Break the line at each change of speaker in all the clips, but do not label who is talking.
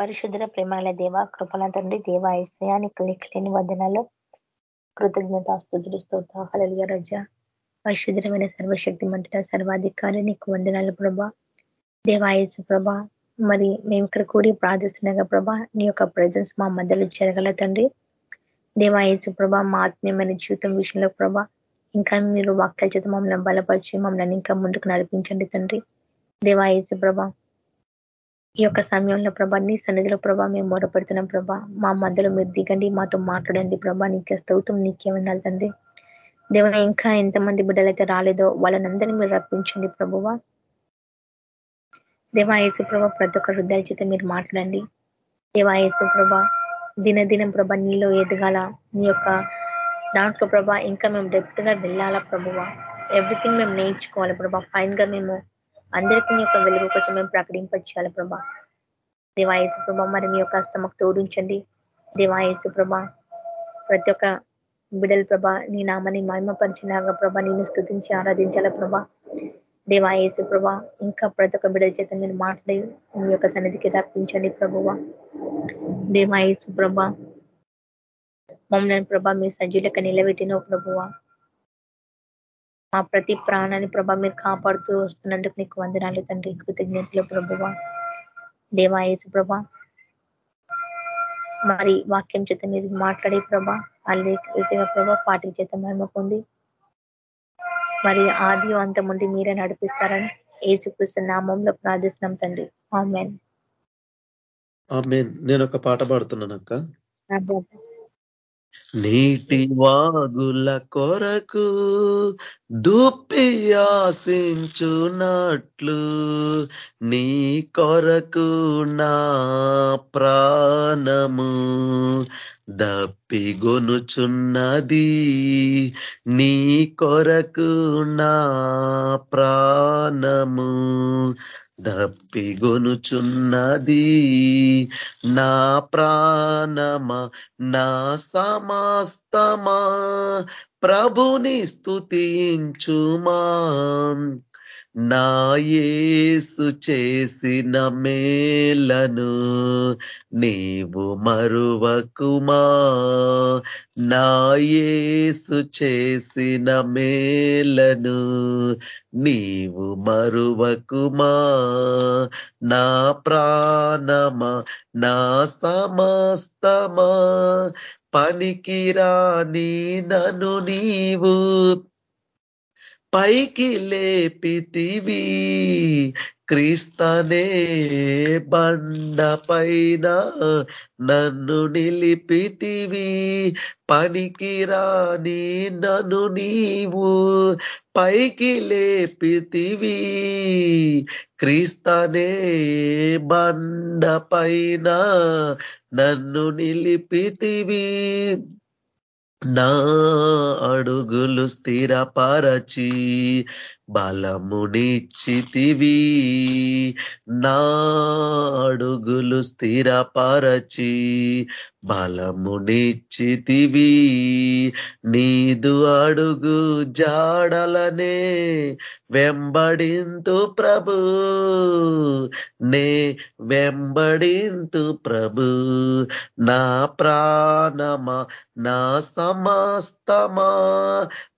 పరిశుద్ర ప్రేమాల దేవ కృపణ తండ్రి దేవ ఐశ్వర్యానికి లెక్కలేని వదనాలు. కృతజ్ఞత స్థుతులు స్తోత్రాలు. రజ. పరిశుద్రమైన సర్వశక్తి మంత్ర సర్వాధికారి నీకు వందనాలు ప్రభా. దేవాయసు ప్రభా మరి మేము ఇక్కడ కూడి ప్రార్థిస్తున్నాగా ప్రభా నీ యొక్క ప్రజెన్స్ మా మధ్యలో జరగల తండ్రి. దేవాయసు ప్రభా మా ఆత్మీయమైన జీవితం విషయంలో ప్రభా ఇంకా మీరు వాక్యాల చేత మమ్మల్ని బలపరిచి మమ్మల్ని ఇంకా ముందుకు నడిపించండి తండ్రి. దేవాయసు ప్రభా ఈ యొక్క సమయంలో ప్రభా నీ సన్నిధిలో ప్రభా మేము మొరపెడుతున్నాం ప్రభా. మా మధ్యలో మీరు దిగండి మాతో మాట్లాడండి ప్రభా. నీకే స్తౌతం నీకే ఉండాలి తండ్రి? దేవ ఇంకా ఎంతమంది బిడ్డలైతే రాలేదో వాళ్ళనందరినీ మీరు రప్పించండి ప్రభువా. దేవాయచు ప్రభ ప్రతి ఒక్క హృదయాల చేత మీరు మాట్లాడండి. దేవాయచు ప్రభ దినదినం ప్రభ నీలో ఎదగాల. నీ యొక్క దాంట్లో ప్రభ ఇంకా మేము డెప్త్గా వెళ్ళాలా ప్రభువ. ఎవ్రీథింగ్ మేము నేర్చుకోవాలి ప్రభా. ఫైన్గా మేము అందరికీ యొక్క వెలుగు కోసం మేము ప్రకటింపచేయాలి ప్రభా. దేవాయసు ప్రభ మరి మీ యొక్క హస్తమకు తోడించండి. దేవాయసు ప్రభ ప్రతి ఒక్క బిడల ప్రభ నీ నామని మహిమపరిచినాగా ప్రభ నేను స్థుతించి ఆరాధించాల ప్రభ. దేవాయేసు ప్రభ ఇంకా ప్రతి ఒక్క బిడల చేత మీరు మాట్లాడి మీ యొక్క సన్నిధికి రప్పించండి ప్రభువ. దేవాయేసు ప్రభ మమ్మల్ని ప్రభ మీ సజ్జులక నిలబెట్టిన ప్రభువ. మా ప్రతి ప్రాణాన్ని ప్రభ మీరు కాపాడుతూ వస్తున్నందుకు నీకు వందనాలు తండ్రి. కృతజ్ఞతలు ప్రభువ. దేవాయేసు ప్రభ. మరి వాక్యం చేత మీరు మాట్లాడే ప్రభ అల్లి ప్రభ పాటి చేత మహిమ పొంది మరి ఆది అంతముందు మీరే నడిపిస్తారని ఏసుకృష్ణ నామంలో ప్రార్థిస్తున్నాం తండ్రి. ఆమెన్.
నేను ఒక పాట పాడుతున్నాను అక్క. నీటి వాగుల కొరకు దుప్పి ఆశించునట్లు నీ కొరకు నా ప్రాణము. దప్పిగొనుచున్నది నీ కొరకు నా ప్రాణము. దప్పిగొనుచున్నది నా ప్రాణమా నా సమస్తమా. ప్రభుని స్థుతించుమా నాయేసు చేసిన మేలను నీవు మరువకుమా? నాయేసు చేసిన మేలను నీవు మరువకుమా? నా ప్రాణమా? నా సమస్తమా? పనికిరాని నను నీవు పైకి లేపితివి. క్రీస్తనే బండ పైన నన్ను నిలిపితివి. పనికి రాని నన్ను నీవు పైకి లేపితివి. క్రీస్తనే బండ పైన నన్ను నిలిపితివి. నా అడుగులు స్థిరపరచి బలమునిచ్చితివి. నా అడుగులు స్థిరపరచి బలమునిచ్చితివి. నీదు అడుగు జాడలనే వెంబడింతు ప్రభు. నే వెంబడింతు ప్రభు. నా ప్రాణమా నా సమస్తమా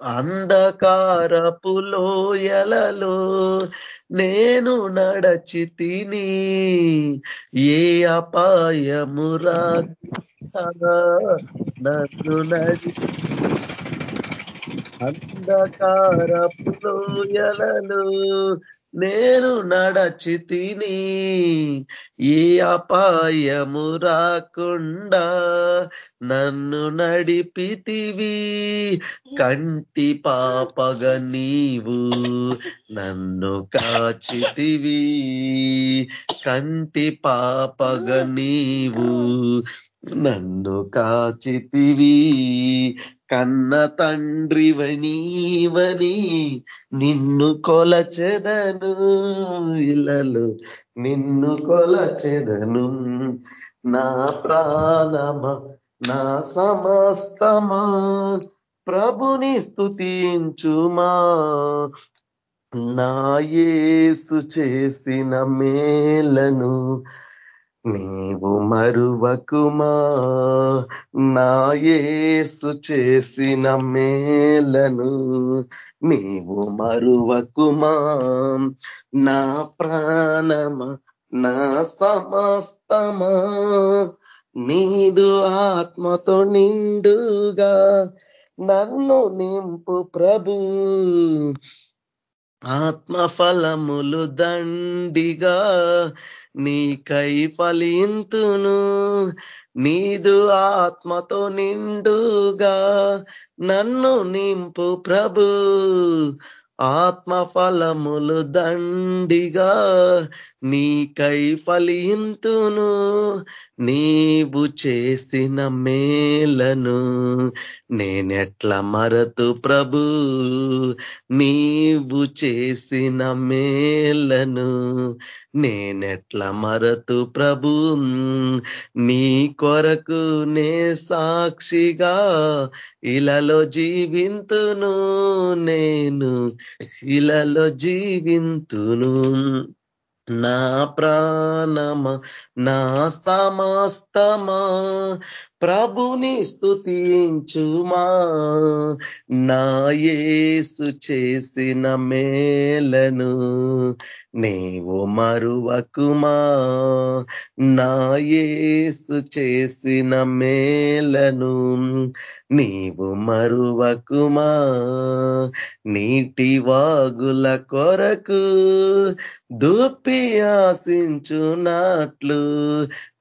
అంధకారపు లోయలలో నేను నడచి తిని ఏ అపాయమురా నన్ను నడి అంధకారపు లోయలలో నేను నడచితిని ఈ ఏ అపాయము రాకుండా నన్ను నడిపితివి. కంటి పాపగ నీవు నన్ను కాచితివి. కంటి పాపగ నీవు నన్ను కాచితివి. కన్న తండ్రివనీవని నిన్ను కొలచెదను. ఇలలు నిన్ను కొలచెదను. నా ప్రాణమ నా సమస్తమా ప్రభుని స్థుతించుమా నా యేసు చేసిన మేలను నీవు మరువకుమా? నాయేసు చేసిన మేలను నీవు మరువకుమా? నా ప్రాణమ? నా సమస్తమా? నీదు ఆత్మతో నిండుగా నన్ను నింపు ప్రభు. ఆత్మఫలములు దండిగా నీకై ఫలింతును. నీదు ఆత్మతో నిండుగా నన్ను నింపు ప్రభు. ఆత్మ ఫలములు దండిగా నీకై ఫలింతును నీవు చేసిన మేలను నేనెట్ల మరతు ప్రభు? నీవు చేసిన మేలను నేనెట్ల మరతు ప్రభు? నీ కొరకు నే సాక్షిగా ఇలలో జీవింతును నేను ఇలలో జీవింతును. నా ప్రాణమ నా సమస్తమా ప్రభుని స్థుతించుమా నాయేసు చేసిన మేలను నీవు మరువకుమా? నాయేసు చేసిన మేలను నీవు మరువకుమా? నీటి వాగుల కొరకు దుప్పి ఆశించున్నట్లు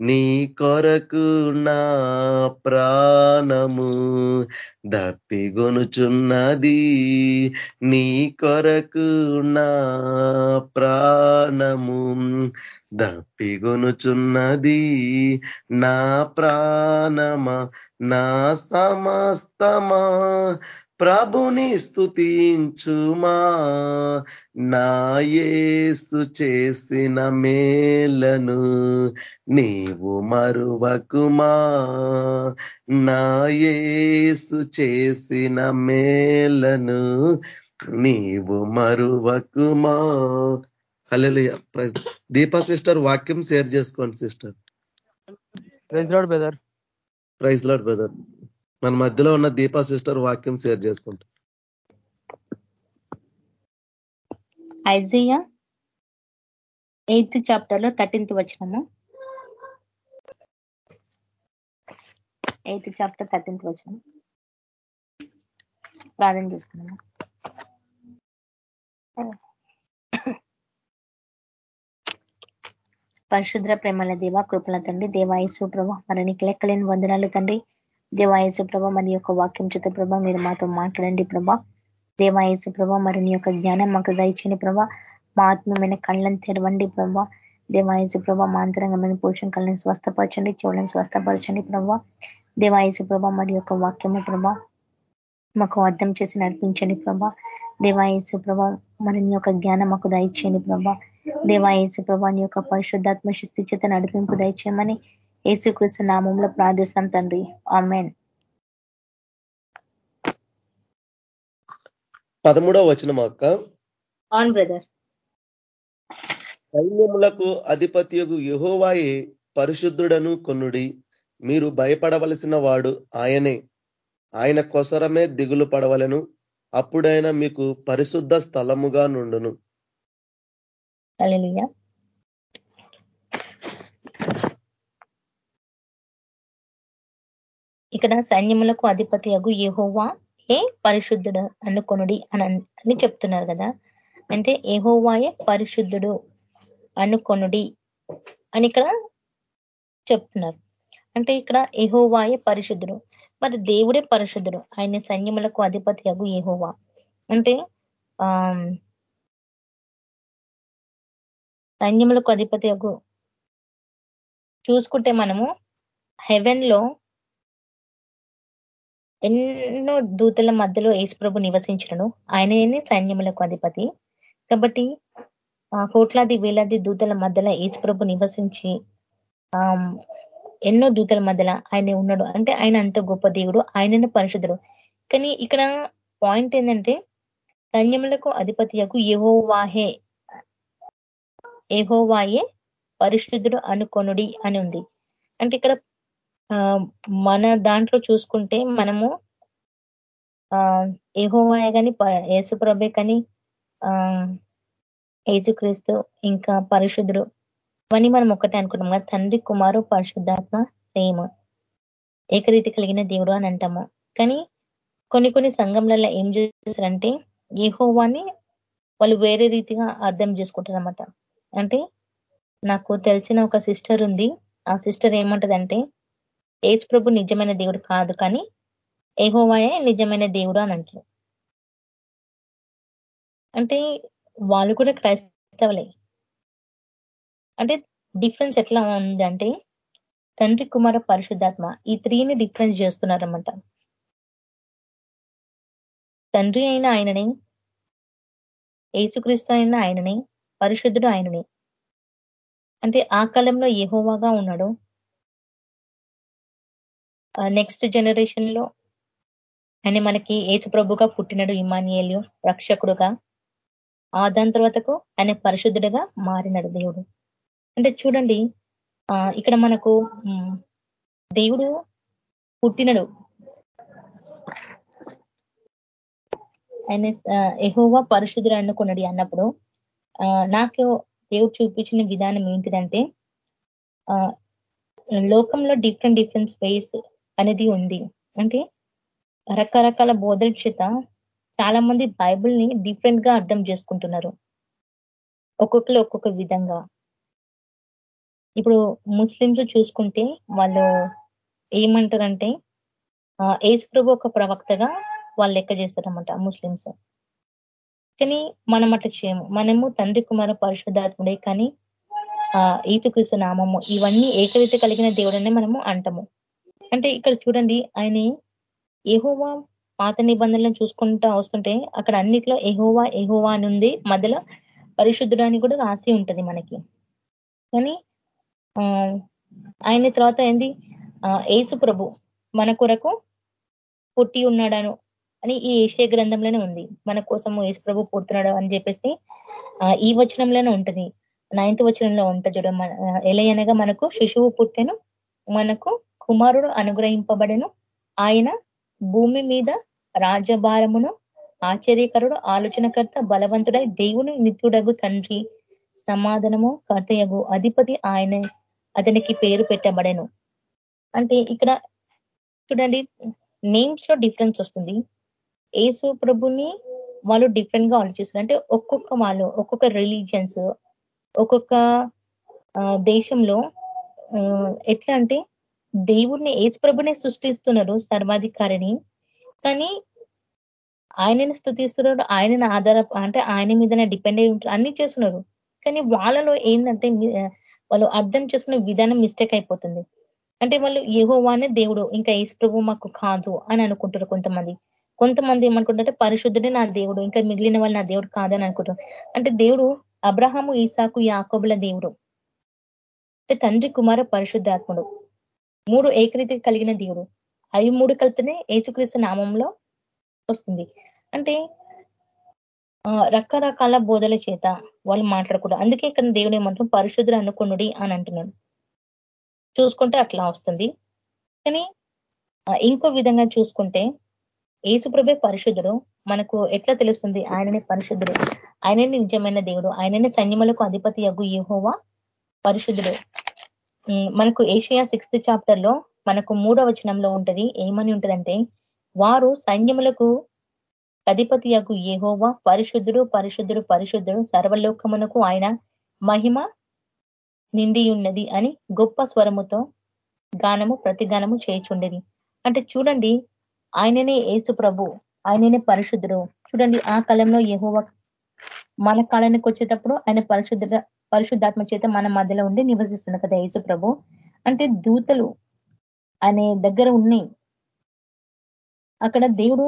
నీ కొరకు నా ప్రాణము దప్పిగొనుచున్నది నీ కొరకు నా ప్రాణము దప్పిగొనుచున్నది నా ప్రాణమా నా సమస్తమా ప్రభుని స్థుతించుమా నా యేసు చేసిన మేలను నీవు మరువకుమా? నా యేసు చేసిన మేలను నీవు మరువకుమా? హలో దీపా సిస్టర్ వాక్యం షేర్ చేసుకోండి sister.
Praise lord brother.
Praise lord brother. మన మధ్యలో ఉన్న దీపా సిస్టర్ వాక్యం షేర్ చేసుకుంటాం.
ఐజియా ఎయిత్ చాప్టర్లో థర్టీన్త్ వచ్చినము ఎయిత్ చాప్టర్ థర్టీన్త్ వచ్చిన ప్రార్థన చేసుకున్నాము పరిశుద్ర ప్రేమల దేవ కృపల తండ్రి దేవాయసు ప్రభ మరణికి లెక్కలేని వందనాలు తండ్రి. దేవాయసు ప్రభ మరి యొక్క వాక్యం చేత ప్రభ మీరు మాతో మాట్లాడండి ప్రభ. దేవాయసు ప్రభ మరి నీ యొక్క జ్ఞానం మాకు దయచని ప్రభ. మా ఆత్మీయమైన కళ్ళని తెరవండి ప్రభ. దేవాయసు ప్రభ మా అంతరంగమైన పోషణ కళ్ళని స్వస్థపరచండి చెవులను స్వస్థపరచండి ప్రభ. దేవాయసు ప్రభ మరి యొక్క వాక్యము ప్రభ మాకు అర్థం చేసి నడిపించండి ప్రభ. దేవాయసు ప్రభ మరి నీ యొక్క జ్ఞానం మాకు దయచేయండి ప్రభ. దేవాయసు ప్రభా నీ యొక్క పరిశుద్ధాత్మ శక్తి చేత నడిపింపు దయచేయమని ఏసుకృష్ణ నామంలో ప్రార్థిస్తాం తండ్రి. ఆమెన్.
పదమూడవ వచనం అక్క.
ఆన్ బ్రదర్.
సైన్యములకు అధిపత్యగు యహోవాయే పరిశుద్ధుడను కొన్నుడి మీరు భయపడవలసిన వాడు ఆయనే. ఆయన కొసరమే దిగులు పడవలను. అప్పుడైనా మీకు పరిశుద్ధ స్థలముగా నుండును.
ఇక్కడ సైన్యములకు అధిపతి అగు ఏహోవా ఏ పరిశుద్ధుడు అనుకొనుడి అని చెప్తున్నారు కదా. అంటే ఏహోవాయే పరిశుద్ధుడు అనుకొనుడి అని ఇక్కడ చెప్తున్నారు. అంటే ఇక్కడ ఏహోవాయే పరిశుద్ధుడు. మరి దేవుడే పరిశుద్ధుడు. ఆయన సైన్యములకు అధిపతి అగు ఏహోవా అంటే ఆ సైన్యములకు అధిపతి అగు. చూసుకుంటే మనము హెవెన్లో ఎన్నో దూతల మధ్యలో యేసుప్రభు నివసించను. ఆయననే సైన్యములకు అధిపతి. కాబట్టి కోట్లాది వేలాది దూతల మధ్యలో యేసుప్రభు నివసించి ఆ ఎన్నో దూతల మధ్యలో ఆయన ఉన్నాడు. అంటే ఆయన అంత గొప్ప దేవుడు ఆయననే పరిశుద్ధుడు. కానీ ఇక్కడ పాయింట్ ఏంటంటే సైన్యములకు అధిపతియకు ఏహోవాహే ఏహోవాయే పరిశుద్ధుడు అనుకొనుడి అని ఉంది. అంటే ఇక్కడ మన దాంట్లో చూసుకుంటే మనము ఆ ఏహోవాయ కానీ యేసుప్రభే కానీ యేసుక్రీస్తు ఇంకా పరిశుద్ధుడు ఇవన్నీ మనం ఒక్కటే అనుకుంటాం కదా తండ్రి కుమారు పరిశుద్ధాత్మ సేమ్. ఏకరీతి కలిగిన దేవుడు అని అంటాము. కానీ కొన్ని కొన్ని సంఘంలలో ఏం చేస్తారంటే ఏహోవాని వాళ్ళు వేరే రీతిగా అర్థం చేసుకుంటారు అనమాట అంటే నాకు తెలిసిన ఒక సిస్టర్ ఉంది. ఆ సిస్టర్ ఏమంటదంటే ఏజ్ ప్రభు నిజమైన దేవుడు కాదు కానీ ఏహోవాయే నిజమైన దేవుడు అని అంటారు. అంటే వాళ్ళు కూడా క్రైస్తవులే. అంటే డిఫరెన్స్ ఎట్లా ఉంది అంటే తండ్రి కుమార పరిశుద్ధాత్మ ఈ త్రీని డిఫరెన్స్ చేస్తున్నారన్నమాట. తండ్రి అయిన ఆయనని ఏసుక్రీస్తు అయిన ఆయనని పరిశుద్ధుడు ఆయనని. అంటే ఆ కాలంలో ఏహోవాగా ఉన్నాడు. నెక్స్ట్ జనరేషన్లో. ఆయన మనకి ఏసు ప్రభుగా పుట్టినడు ఇమానియలు రక్షకుడుగా. ఆ దాని తర్వాతకు ఆయన పరిశుద్ధుడుగా మారినడు దేవుడు. అంటే చూడండి ఇక్కడ మనకు దేవుడు పుట్టినడు. ఆయన ఎహోవా పరిశుద్ధుడు అనుకున్నాడు అన్నప్పుడు నాకు దేవుడు చూపించిన విధానం ఏంటిదంటే లోకంలో డిఫరెంట్ డిఫరెంట్ స్పేస్ అనేది ఉంది. అంటే రకరకాల బోధల చేత చాలా మంది బైబుల్ని డిఫరెంట్గా అర్థం చేసుకుంటున్నారు. ఒక్కొక్కరు ఒక్కొక్క విధంగా. ఇప్పుడు ముస్లింస్ చూసుకుంటే వాళ్ళు ఏమంటారంటే ఏసుప్రభు ప్రభు ఒక ప్రవక్తగా వాళ్ళు లెక్క చేస్తారనమాట ముస్లింస్ కానీ మనం అట్లా చేయము. మనము తండ్రి కుమార పరిశుద్ధాత్ముడే కానీ ఈసుక్రీస్తు నామము ఇవన్నీ ఏకరీతి కలిగిన దేవుడనే మనము అంటాము. అంటే ఇక్కడ చూడండి ఆయన ఎహోవా పాత నిబంధనలను చూసుకుంటా వస్తుంటే అక్కడ అన్నిట్లో ఎహోవా ఎహోవా అని ఉంది. మధ్యలో పరిశుద్ధుడు కూడా రాసి ఉంటది మనకి. కానీ ఆయన తర్వాత ఏంది? ఏసు ప్రభు మన కొరకు పుట్టి ఉన్నాడను అని ఈ ఏషియ గ్రంథంలోనే ఉంది. మన కోసం ఏసు ప్రభు పుడుతున్నాడు అని చెప్పేసి ఈ వచనంలోనే ఉంటది. నైన్త్ వచనంలో ఉంటుంది చూడ ఎలయనగా మనకు శిశువు పుట్టెను మనకు కుమారుడు అనుగ్రహింపబడెను. ఆయన భూమి మీద రాజభారమును ఆశ్చర్యకరుడు ఆలోచనకర్త బలవంతుడై దేవుని నిత్యుడగు తండ్రి సమాధానము కర్తయగు అధిపతి ఆయన అతనికి పేరు పెట్టబడెను. అంటే ఇక్కడ చూడండి నేమ్స్లో డిఫరెన్స్ వస్తుంది. ఏసు ప్రభుని వాళ్ళు డిఫరెంట్గా ఆలోచిస్తారు. అంటే ఒక్కొక్క వాళ్ళు ఒక్కొక్క రిలీజియన్స్ ఒక్కొక్క దేశంలో ఎట్లా అంటే దేవుడిని ఏసుప్రభునే సృష్టిస్తున్నారు సర్వాధికారిని. కానీ ఆయనని స్థుతిస్తున్నారు ఆయనని ఆధార అంటే ఆయన మీదనే డిపెండ్ అయి ఉంటారు అన్ని చేస్తున్నారు. కానీ వాళ్ళలో ఏంటంటే వాళ్ళు అర్థం చేసుకునే విధానం మిస్టేక్ అయిపోతుంది. అంటే వాళ్ళు ఏహోవానే దేవుడు ఇంకా ఏసుప్రభు మాకు కాదు అని అనుకుంటారు కొంతమంది. కొంతమంది ఏమనుకుంటారంటే పరిశుద్ధుడే నా దేవుడు ఇంకా మిగిలిన వాళ్ళు నా దేవుడు కాదని అనుకుంటారు. అంటే దేవుడు అబ్రహాము ఈసాకు యాకోబుల దేవుడు. అంటే తండ్రి కుమార పరిశుద్ధాత్ముడు. మూడు ఏకరీతి కలిగిన దేవుడు. అవి మూడు కలిపితేనే ఏచుక్రీస్తు నామంలో వస్తుంది. అంటే రకరకాల బోధల చేత వాళ్ళు మాట్లాడకూడదు. అందుకే ఇక్కడ దేవుడు ఏమంటారు పరిశుద్ధుడు అనుకునుడి అని అంటున్నాడు. చూసుకుంటే అట్లా వస్తుంది. కానీ ఇంకో విధంగా చూసుకుంటే ఏసుప్రభే పరిశుద్ధుడు. మనకు ఎట్లా తెలుస్తుంది? ఆయననే పరిశుద్ధుడు. ఆయననే నిజమైన దేవుడు. ఆయననే సైన్యములకు అధిపతి అగు యహోవా పరిశుద్ధుడు. మనకు ఏషియా సిక్స్త్ చాప్టర్లో మనకు మూడో వచనంలో ఉంటది ఏమని ఉంటదంటే వారు సైన్యములకు అధిపతి యగు ఏహోవా పరిశుద్ధుడు పరిశుద్ధుడు పరిశుద్ధుడు సర్వలోకమునకు ఆయన మహిమ నిండి ఉన్నది అని గొప్ప స్వరముతో గానము ప్రతిగానము చేయుచుండేది. అంటే చూడండి ఆయననే ఏసు ప్రభు ఆయననే పరిశుద్ధుడు. చూడండి ఆ కాలంలో యహోవ మన కాలానికి వచ్చేటప్పుడు ఆయన పరిశుద్ధ పరిశుద్ధాత్మ చేత మన మధ్యలో ఉండి నివసిస్తున్న కదా యేసు ప్రభు. అంటే దూతలు అనే దగ్గర ఉన్నాయి అక్కడ దేవుడు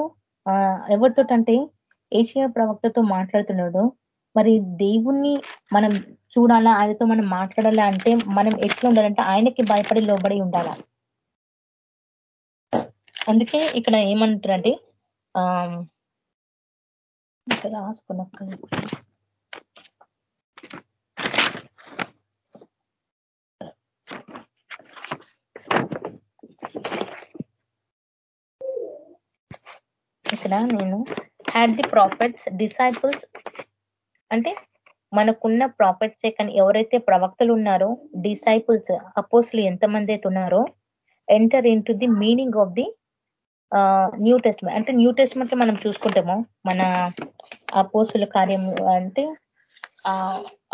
ఎవరితో అంటే ఏషియా ప్రవక్తతో మాట్లాడుతున్నాడు. మరి దేవుణ్ణి మనం చూడాలా? ఆయనతో మనం మాట్లాడాలా? అంటే మనం ఎట్లా ఉండాలంటే ఆయనకి భయపడి లోబడి ఉండాలా? అందుకే ఇక్కడ ఏమంటారంటే ఆ ఇక్కడ రాసుకున్న ఇక్కడ నేను హ్యాడ్ ది ప్రాఫిట్స్ డిసైపుల్స్ అంటే మనకున్న ప్రాఫిట్సే కానీ ఎవరైతే ప్రవక్తలు ఉన్నారో డిసైపుల్స్ అపోస్లు ఎంతమంది అయితే ఉన్నారో enter in the meaning of the new test అంటే న్యూ టెస్ట్ అంటే మనం చూసుకుంటాము. మన అపోసుల కార్యం అంటే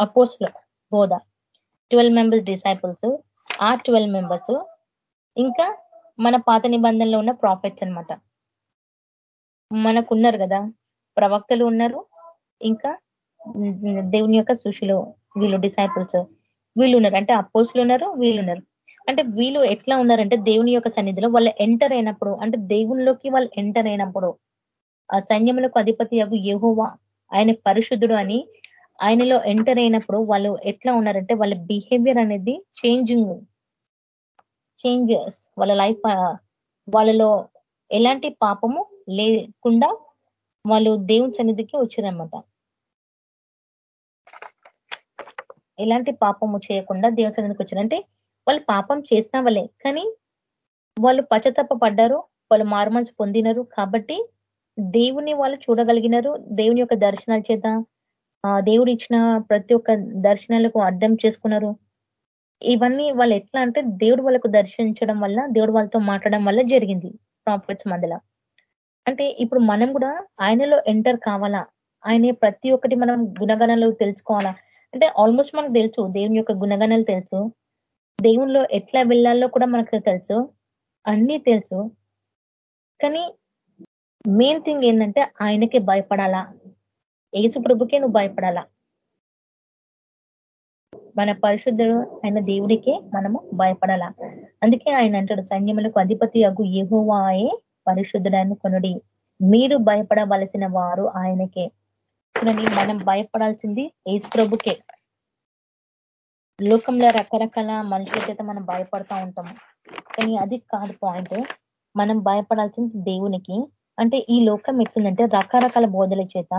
అపోసుల బోధ. ట్వెల్వ్ మెంబర్స్ డిసైపుల్స్ ఆ ట్వెల్వ్ మెంబర్స్ ఇంకా మన పాత నిబంధనలో ఉన్న ప్రాఫిట్స్ అనమాట మనకున్నారు కదా. ప్రవక్తలు ఉన్నారు. ఇంకా దేవుని యొక్క సృష్టిలో వీళ్ళు డిసైపుల్స్ వీళ్ళు ఉన్నారు అంటే అపోసులు ఉన్నారు వీళ్ళు ఉన్నారు అంటే వీళ్ళు ఎట్లా ఉన్నారంటే దేవుని యొక్క సన్నిధిలో వాళ్ళు ఎంటర్ అయినప్పుడు అంటే దేవునిలోకి వాళ్ళు ఎంటర్ అయినప్పుడు ఆ సైన్యములకు అధిపతి అగు యహోవా ఆయన పరిశుద్ధుడు అని ఆయనలో ఎంటర్ అయినప్పుడు వాళ్ళు ఎట్లా ఉన్నారంటే వాళ్ళ బిహేవియర్ అనేది చేంజింగ్ చేంజెస్ వాళ్ళ లైఫ్ వాళ్ళలో ఎలాంటి పాపము లేకుండా వాళ్ళు దేవుని సన్నిధికి వచ్చారనమాట ఎలాంటి పాపము చేయకుండా దేవుని సన్నిధికి వచ్చారంటే వాళ్ళు పాపం చేసిన వాళ్ళే కానీ వాళ్ళు పచ్చతప్ప పడ్డారు వాళ్ళు మారుమనసు పొందినరు కాబట్టి దేవుని వాళ్ళు చూడగలిగినారు. దేవుని యొక్క దర్శనాల చేత దేవుడు ఇచ్చిన ప్రతి ఒక్క దర్శనాలకు అర్థం చేసుకున్నారు. ఇవన్నీ వాళ్ళు ఎట్లా అంటే దేవుడు వాళ్ళకు దర్శించడం వల్ల దేవుడు వాళ్ళతో మాట్లాడడం వల్ల జరిగింది. ప్రాఫిట్స్ మధ్యలో. అంటే ఇప్పుడు మనం కూడా ఆయనలో ఎంటర్ కావాలా? ఆయనే ప్రతి ఒక్కటి మనం గుణగణాలు తెలుసుకోవాలా? అంటే ఆల్మోస్ట్ మనకు తెలుసు దేవుని యొక్క గుణగణాలు తెలుసు. దేవునిలో ఎట్లా వెళ్ళాలో కూడా మనకు తెలుసు. అన్నీ తెలుసు. కానీ మెయిన్ థింగ్ ఏంటంటే ఆయనకే భయపడాలా? ఏసు ప్రభుకే నువ్వు భయపడాలా? మన పరిశుద్ధుడు ఆయన దేవుడికే మనము భయపడాలా? అందుకే ఆయన అంటాడు సైన్యములకు అధిపతి అగు ఏహోవాయే పరిశుద్ధుడని కొనుడి. మీరు భయపడవలసిన వారు ఆయనకే. చూడండి మనం భయపడాల్సింది ఏజ్ ప్రభుకే. లోకంలో రకరకాల మనుషుల చేత మనం భయపడతా ఉంటాము. కానీ అది కాదు పాయింట్ మనం భయపడాల్సింది దేవునికి. అంటే ఈ లోకం ఎట్లుందంటే రకరకాల బోధల చేత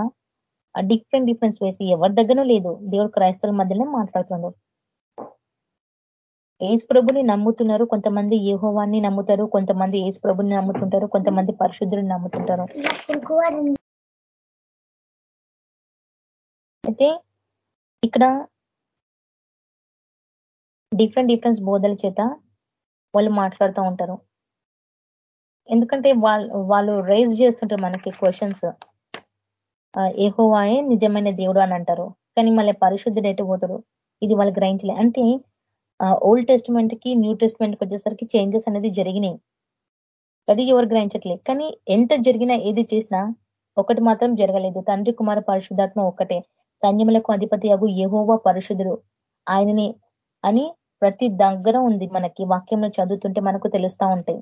డిఫరెంట్ డిఫరెన్స్ వేసి ఎవరి దగ్గర లేదు. దేవుడు క్రైస్తవుల మధ్యనే మాట్లాడుతున్నాడు. ఏజ్ ప్రభుని నమ్ముతున్నారు. కొంతమంది ఏహోవాన్ని నమ్ముతారు. కొంతమంది ఏజ్ ప్రభుని నమ్ముతుంటారు. కొంతమంది పరిశుద్ధుని నమ్ముతుంటారు. అయితే ఇక్కడ డిఫరెంట్ డిఫరెన్స్ బోధల చేత వాళ్ళు మాట్లాడుతూ ఉంటారు. ఎందుకంటే వాళ్ళు వాళ్ళు రైజ్ చేస్తుంటారు మనకి క్వశ్చన్స్ ఏహోవాయే నిజమైన దేవుడు అని అంటారు. కానీ మళ్ళీ పరిశుద్ధుడు ఎటు పోతాడు? ఇది వాళ్ళు గ్రహించలే. అంటే ఓల్డ్ టెస్ట్మెంట్కి న్యూ టెస్ట్మెంట్కి వచ్చేసరికి చేంజెస్ అనేది జరిగినాయి. అది ఎవరు గ్రహించట్లేదు. కానీ ఎంత జరిగినా ఏది చేసినా ఒకటి మాత్రం జరగలేదు. తండ్రి కుమార పరిశుద్ధాత్మ ఒక్కటే. సైన్యములకు అధిపతి అగు ఏహోవా పరిశుద్ధుడు. ఆయనని అని ప్రతి దగ్గర ఉంది మనకి. వాక్యంలో చదువుతుంటే మనకు తెలుస్తా ఉంటాయి.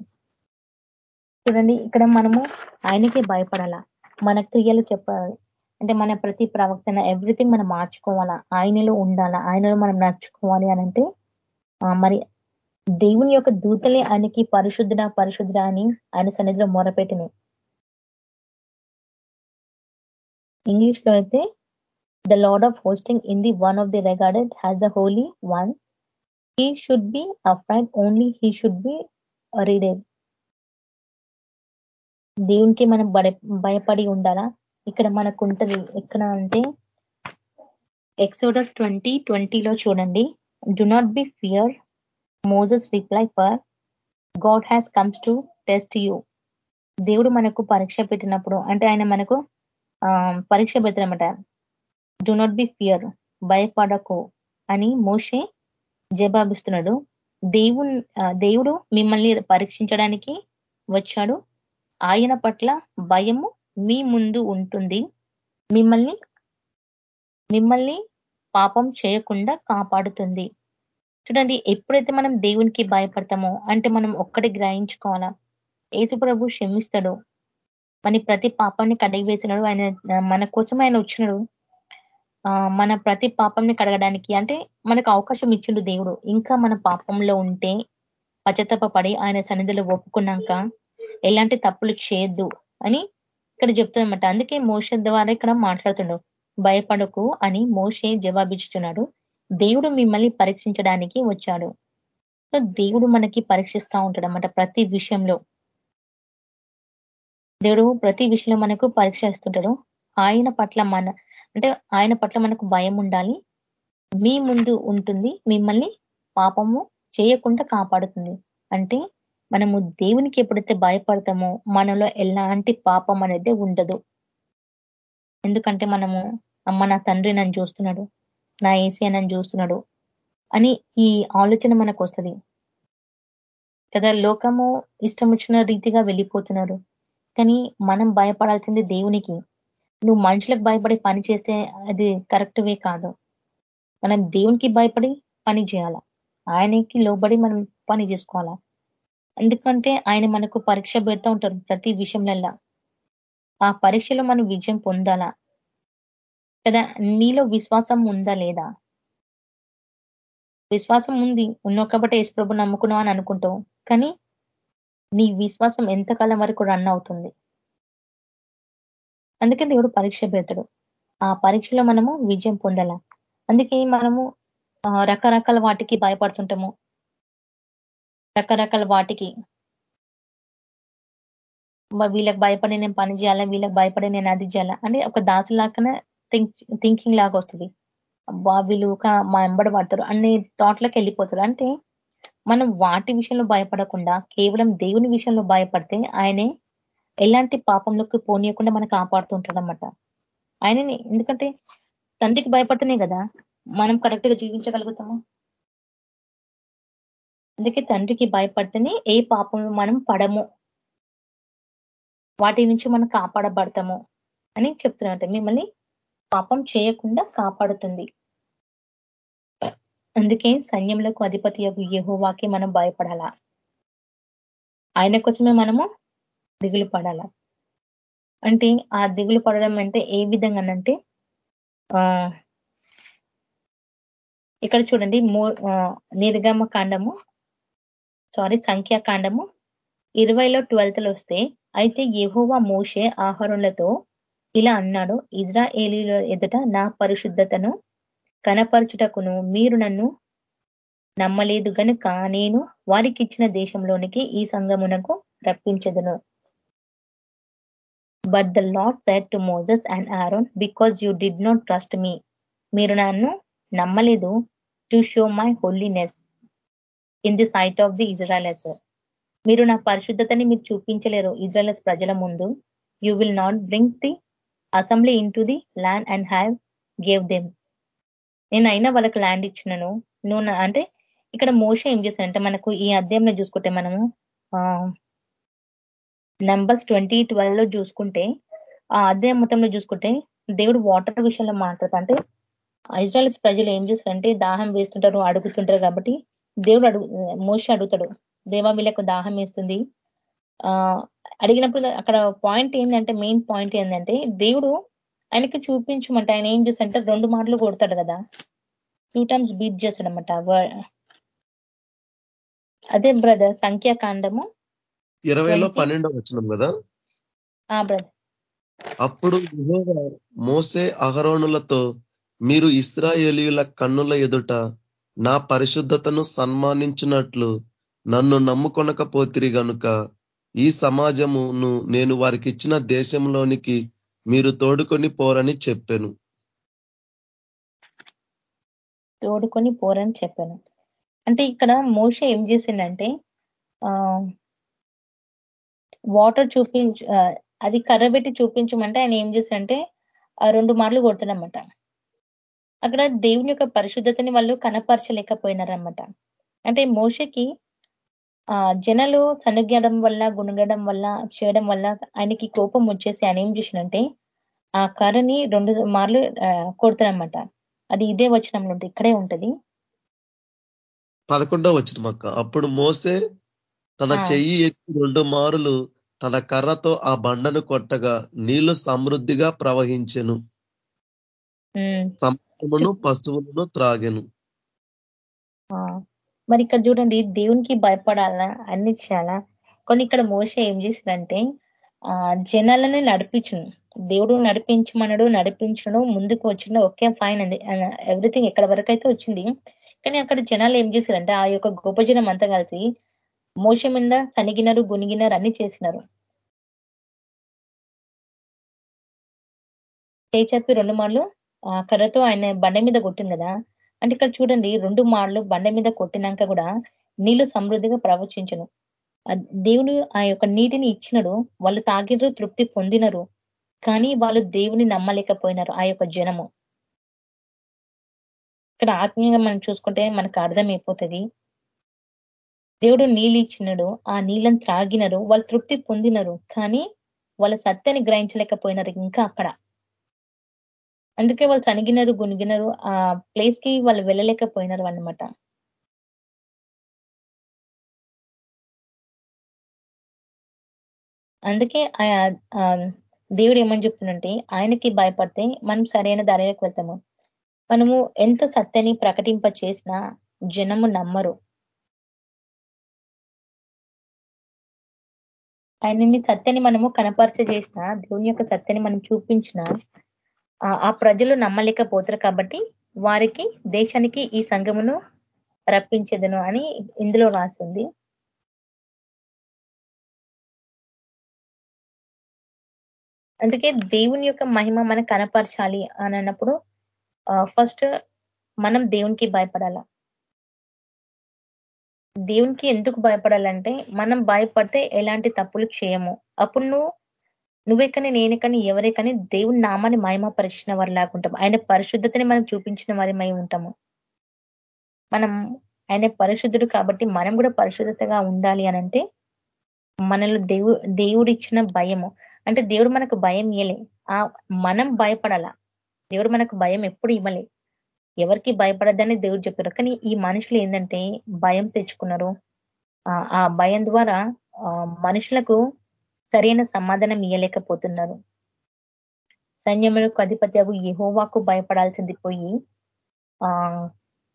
చూడండి ఇక్కడ మనము ఆయనకే భయపడాలా? మన క్రియలు చెప్పాలి. అంటే మన ప్రతి ప్రవక్తన ఎవ్రీథింగ్ మనం మార్చుకోవాలా? ఆయనలో ఉండాలా? ఆయనలో మనం నడుచుకోవాలి అనంటే మరి దేవుని యొక్క దూతలే ఆయనకి పరిశుద్ధుడ పరిశుద్ధుడ అని ఆయన సన్నిధిలో మొరపెట్టినాయి. ఇంగ్లీష్లో అయితే the lord of hosting in the one of the regarded has the holy one he should be afraid only he should be dreaded దేవునికి మనం భయపడి ఉండాలా? ఇక్కడ మనకు ఉంటది ఎక్కడ అంటే ఎక్సోడస్ ట్వంటీ ట్వంటీలో చూడండి. Do not be fear Moses reply for God has comes to test you దేవుడు మనకు పరీక్ష పెట్టినప్పుడు అంటే ఆయన మనకు పరీక్ష పెట్టినమాట. డు నాట్ బి ఫియర్ భయపడకు అని మోషే జవాబిస్తున్నాడు. దేవు దేవుడు మిమ్మల్ని పరీక్షించడానికి వచ్చాడు. ఆయన పట్ల భయము మీ ముందు ఉంటుంది. మిమ్మల్ని మిమ్మల్ని పాపం చేయకుండా కాపాడుతుంది. చూడండి ఎప్పుడైతే మనం దేవునికి భయపడతామో అంటే మనం ఒక్కటి గ్రహించుకోవాలా? యేసు ప్రభు క్షమిస్తాడు. మన ప్రతి పాపాన్ని కడిగి వేసినాడు ఆయన మన కోసం ఆయన వచ్చినాడు. మన ప్రతి పాపంని కడగడానికి అంటే మనకు అవకాశం ఇచ్చిండు దేవుడు. ఇంకా మన పాపంలో ఉంటే పడి ఆయన సన్నిధిలో ఒప్పుకున్నాక ఎలాంటి తప్పులు చేయొద్దు అని ఇక్కడ చెప్తున్నమాట. అందుకే మోస ద్వారా ఇక్కడ మాట్లాడుతుండవు భయపడకు అని మోషే జవాబిచ్చుచున్నాడు. దేవుడు మిమ్మల్ని పరీక్షించడానికి వచ్చాడు. సో దేవుడు మనకి పరీక్షిస్తూ ఉంటాడు అన్నమాట ప్రతి విషయంలో. దేవుడు ప్రతి విషయంలో మనకు పరీక్ష ఇస్తుంటాడు ఆయన పట్ల మన అంటే ఆయన పట్ల మనకు భయం ఉండాలి. మీ ముందు ఉంటుంది మిమ్మల్ని పాపము చేయకుండా కాపాడుతుంది. అంటే మనము దేవునికి ఎప్పుడైతే భయపడతామో మనలో ఎలాంటి పాపం అనేది ఉండదు. ఎందుకంటే మనము అమ్మ నా తండ్రి నన్ను చూస్తున్నాడు నా ఏసీ నన్ను చూస్తున్నాడు అని ఈ ఆలోచన మనకు వస్తుంది. కదా లోకము ఇష్టం వచ్చిన రీతిగా వెళ్ళిపోతున్నారు. కానీ మనం భయపడాల్సింది దేవునికి. నువ్వు మనుషులకు భయపడి పని చేస్తే అది కరెక్ట్ వే కాదు. మనం దేవునికి భయపడి పని చేయాల? ఆయనకి లోబడి మనం పని చేసుకోవాలా? ఎందుకంటే ఆయన మనకు పరీక్ష పెడతా ఉంటారు ప్రతి విషయంలో ఆ పరీక్షలో మనం విజయం పొందాలా? కదా నీలో విశ్వాసం ఉందా లేదా? విశ్వాసం ఉంది ఉన్నావు కాబట్టి ప్రభు నమ్ముకున్నావు అని అనుకుంటావు. కానీ నీ విశ్వాసం ఎంతకాలం వరకు రన్ అవుతుంది? అందుకే దేవుడు పరీక్ష పెడతాడు. ఆ పరీక్షలో మనము విజయం పొందాల? అందుకే మనము రకరకాల వాటికి భయపడుతుంటాము. రకరకాల వాటికి. వీళ్ళకి భయపడి నేను పని చేయాలా వీళ్ళకి భయపడి నేను అది చేయాలా అంటే ఒక దాసులాగానే థింకింగ్ లాగా వస్తుంది. వీళ్ళు మా ఎంబడి పడతారు అన్ని థాట్లకు వెళ్ళిపోతారు. అంటే మనం వాటి విషయంలో భయపడకుండా కేవలం దేవుని విషయంలో భయపడితే ఆయనే ఎలాంటి పాపంలోకి పోనీయకుండా మనం కాపాడుతూ ఉంటాడనమాట ఆయనని ఎందుకంటే తండ్రికి భయపడుతున్నాయి కదా మనం కరెక్ట్గా జీవించగలుగుతాము. అందుకే తండ్రికి భయపడితేనే ఏ పాపం మనం పడము. వాటి నుంచి మనం కాపాడబడతాము అని చెప్తున్నట్టు మిమ్మల్ని పాపం చేయకుండా కాపాడుతుంది. అందుకే సైన్యములకు అధిపతి యహోవాకి మనం భయపడాలా. ఆయన కోసమే మనము దిగులు పడాలా. అంటే ఆ దిగులు పడడం అంటే ఏ విధంగానంటే ఇక్కడ చూడండి మూ నిర్గమ కాండము సారీ సంఖ్యాకాండము ఇరవైలో ట్వెల్త్లో వస్తే అయితే యహోవా మోషే ఆహారంలతో ఇలా అన్నాడు ఇజ్రాయేలీల ఎదుట నా పరిశుద్ధతను కనపరచుటకును మీరు నన్ను నమ్మలేదు గనుక నేను వారికి ఇచ్చిన దేశంలోనికి ఈ సంగమునకు రప్పించదును. But the lord said to Moses and Aaron because you did not trust me మీరు నన్ను నమ్మలేదు to show my holiness in the sight of the Israelites మీరు నా పరిశుద్ధతని మీరు చూపించలేరు ఇజ్రాయల్స్ ప్రజల ముందు. You will not bring the assembly in the land and have gave them నేను అయినా వాళ్ళకి ల్యాండ్ ఇచ్చినను. నువ్వు అంటే ఇక్కడ మోస ఏం చేశానంటే మనకు ఈ అధ్యాయంలో చూసుకుంటే మనము నంబర్స్ ట్వంటీ ట్వెల్వ్లో చూసుకుంటే ఆ అధ్యాయం మొత్తంలో చూసుకుంటే దేవుడు వాటర్ విషయంలో మాట్లాడతా అంటే ఇజ్రాయల్స్ ప్రజలు ఏం చేస్తారంటే దాహం వేస్తుంటారు అడుగుతుంటారు కాబట్టి దేవుడు అడుగు మోస అడుగుతాడు. దేవా వీళ్ళకు దాహం వేస్తుంది. ఆ అడిగినప్పుడు అక్కడ పాయింట్ ఏంటంటే మెయిన్ పాయింట్ ఏంటంటే దేవుడు ఆయనకి చూపించమంటే ఆయన ఏం చేస్తాడంటే రెండు మాటలు కొడతాడు కదా. టూ టైమ్స్ బీట్ చేస్తాడనమాట అదే బ్రదర్ సంఖ్యాకాండము
ఇరవైలో పన్నెండో వచ్చినాం కదా?
బ్రదర్
అప్పుడు మోసే అహరోణులతో మీరు ఇస్రాయేలీల కన్నుల ఎదుట నా పరిశుద్ధతను సన్మానించినట్లు నన్ను నమ్ముకొనకపోతిరి గనుక ఈ సమాజమును నేను వారికి ఇచ్చిన దేశంలోనికి మీరు తోడుకొని పోరని చెప్పాను.
తోడుకొని పోరని చెప్పాను. అంటే ఇక్కడ మోష ఏం చేసిందంటే వాటర్ చూపించు అది కర్ర పెట్టి చూపించమంటే ఆయన ఏం చేశాడంటే ఆ రెండు మార్లు కొడుతున్నారన్నమాట అక్కడ దేవుని యొక్క పరిశుద్ధతని వాళ్ళు కనపరచలేకపోయినారనమాట అంటే మోషకి ఆ జనాలు సనుగ్గడం వల్ల గుణగడం వల్ల చేయడం వల్ల ఆయనకి కోపం వచ్చేసి ఆయన ఏం చేసినంటే ఆ కర్రని రెండు మార్లు కొడతారనమాట అది ఇదే వచనంలో ఉంటుంది ఇక్కడే ఉంటది.
పదకొండో వచ్చిన అక్క. అప్పుడు మోసే తన చెయ్యి ఎత్తి రెండు మారులు తన కర్రతో ఆ బండను కొట్టగా నీళ్ళు సమృద్ధిగా ప్రవహించెను. సమూహమును పశువులను త్రాగెను.
మరి ఇక్కడ చూడండి దేవునికి భయపడాలా? అన్ని చేయాలా? కొన్ని ఇక్కడ మోస ఏం చేసిందంటే ఆ జనాలని నడిపించును. దేవుడు నడిపించమనడు నడిపించను ముందుకు వచ్చిన ఓకే ఫైన్ అండి ఎవ్రీథింగ్ ఎక్కడ వరకు అయితే వచ్చింది. కానీ అక్కడ జనాలు ఏం చేశారంటే ఆ యొక్క గొప్ప జనం అంతా కలిసి మోస మీద చనిగినారు గునిగినారు అన్ని చేసినారు. చెప్పి రెండు మార్లు కర్రతో ఆయన బండ మీద కొట్టింది కదా. అంటే ఇక్కడ చూడండి రెండు మార్లు బండ మీద కొట్టినాక కూడా నీళ్ళు సమృద్ధిగా ప్రవచించను. దేవుడు ఆ యొక్క నీటిని ఇచ్చినడు వాళ్ళు తాగినరు తృప్తి పొందినరు కానీ వాళ్ళు దేవుని నమ్మలేకపోయినారు ఆ యొక్క జనము. ఇక్కడ ఆత్మీయంగా మనం చూసుకుంటే మనకు అర్థమైపోతుంది. దేవుడు నీళ్ళు ఇచ్చినడు ఆ నీళ్ళని త్రాగినరు వాళ్ళు తృప్తి పొందినరు కానీ వాళ్ళ సత్యాన్ని గ్రహించలేకపోయినారు ఇంకా అక్కడ. అందుకే వాళ్ళు చనిగినారు గునిగినారు. ఆ ప్లేస్కి వాళ్ళు వెళ్ళలేకపోయినారు అనమాట అందుకే దేవుడు ఏమని చెప్తుందంటే ఆయనకి భయపడితే మనం సరైన దారిలోకి వెళ్తాము. మనము ఎంత సత్యని ప్రకటింప చేసినా జనము నమ్మరు. ఆయనని సత్యాన్ని మనము కనపరచ చేసిన దేవుని యొక్క సత్యని మనం చూపించిన ఆ ప్రజలు నమ్మలేకపోతారు కాబట్టి వారికి దేశానికి ఈ సంఘమును రప్పించేదను అని ఇందులో రాసింది. అందుకే దేవుని యొక్క మహిమ మనకు కనపరచాలి అని అన్నప్పుడు ఫస్ట్ మనం దేవునికి భయపడాల. దేవునికి ఎందుకు భయపడాలంటే మనం భయపడితే ఎలాంటి తప్పులు చేయము. అప్పుడు నువ్వు నువ్వే కానీ నేనే కానీ ఎవరే కానీ దేవుని నామాన్ని మహిమపరిచిన వారు లాగుంటాం ఆయన పరిశుద్ధతని మనం చూపించిన వారి ఉంటాము మనం ఆయన పరిశుద్ధుడు కాబట్టి మనం కూడా పరిశుద్ధతగా ఉండాలి అనంటే మనలో దేవు దేవుడు ఇచ్చిన భయము. అంటే దేవుడు మనకు భయం ఇయలే ఆ మనం భయపడాల? దేవుడు మనకు భయం ఎప్పుడు ఇవ్వలే. ఎవరికి భయపడద్దని దేవుడు చెప్పారు కానీ ఈ మనుషులు ఏంటంటే భయం తెచ్చుకున్నారు. ఆ భయం ద్వారా మనుషులకు సరైన సమాధానం ఇయ్యలేకపోతున్నారు. సైన్యములకు అధిపతి అగు యహోవాకు భయపడాల్సింది పోయి ఆ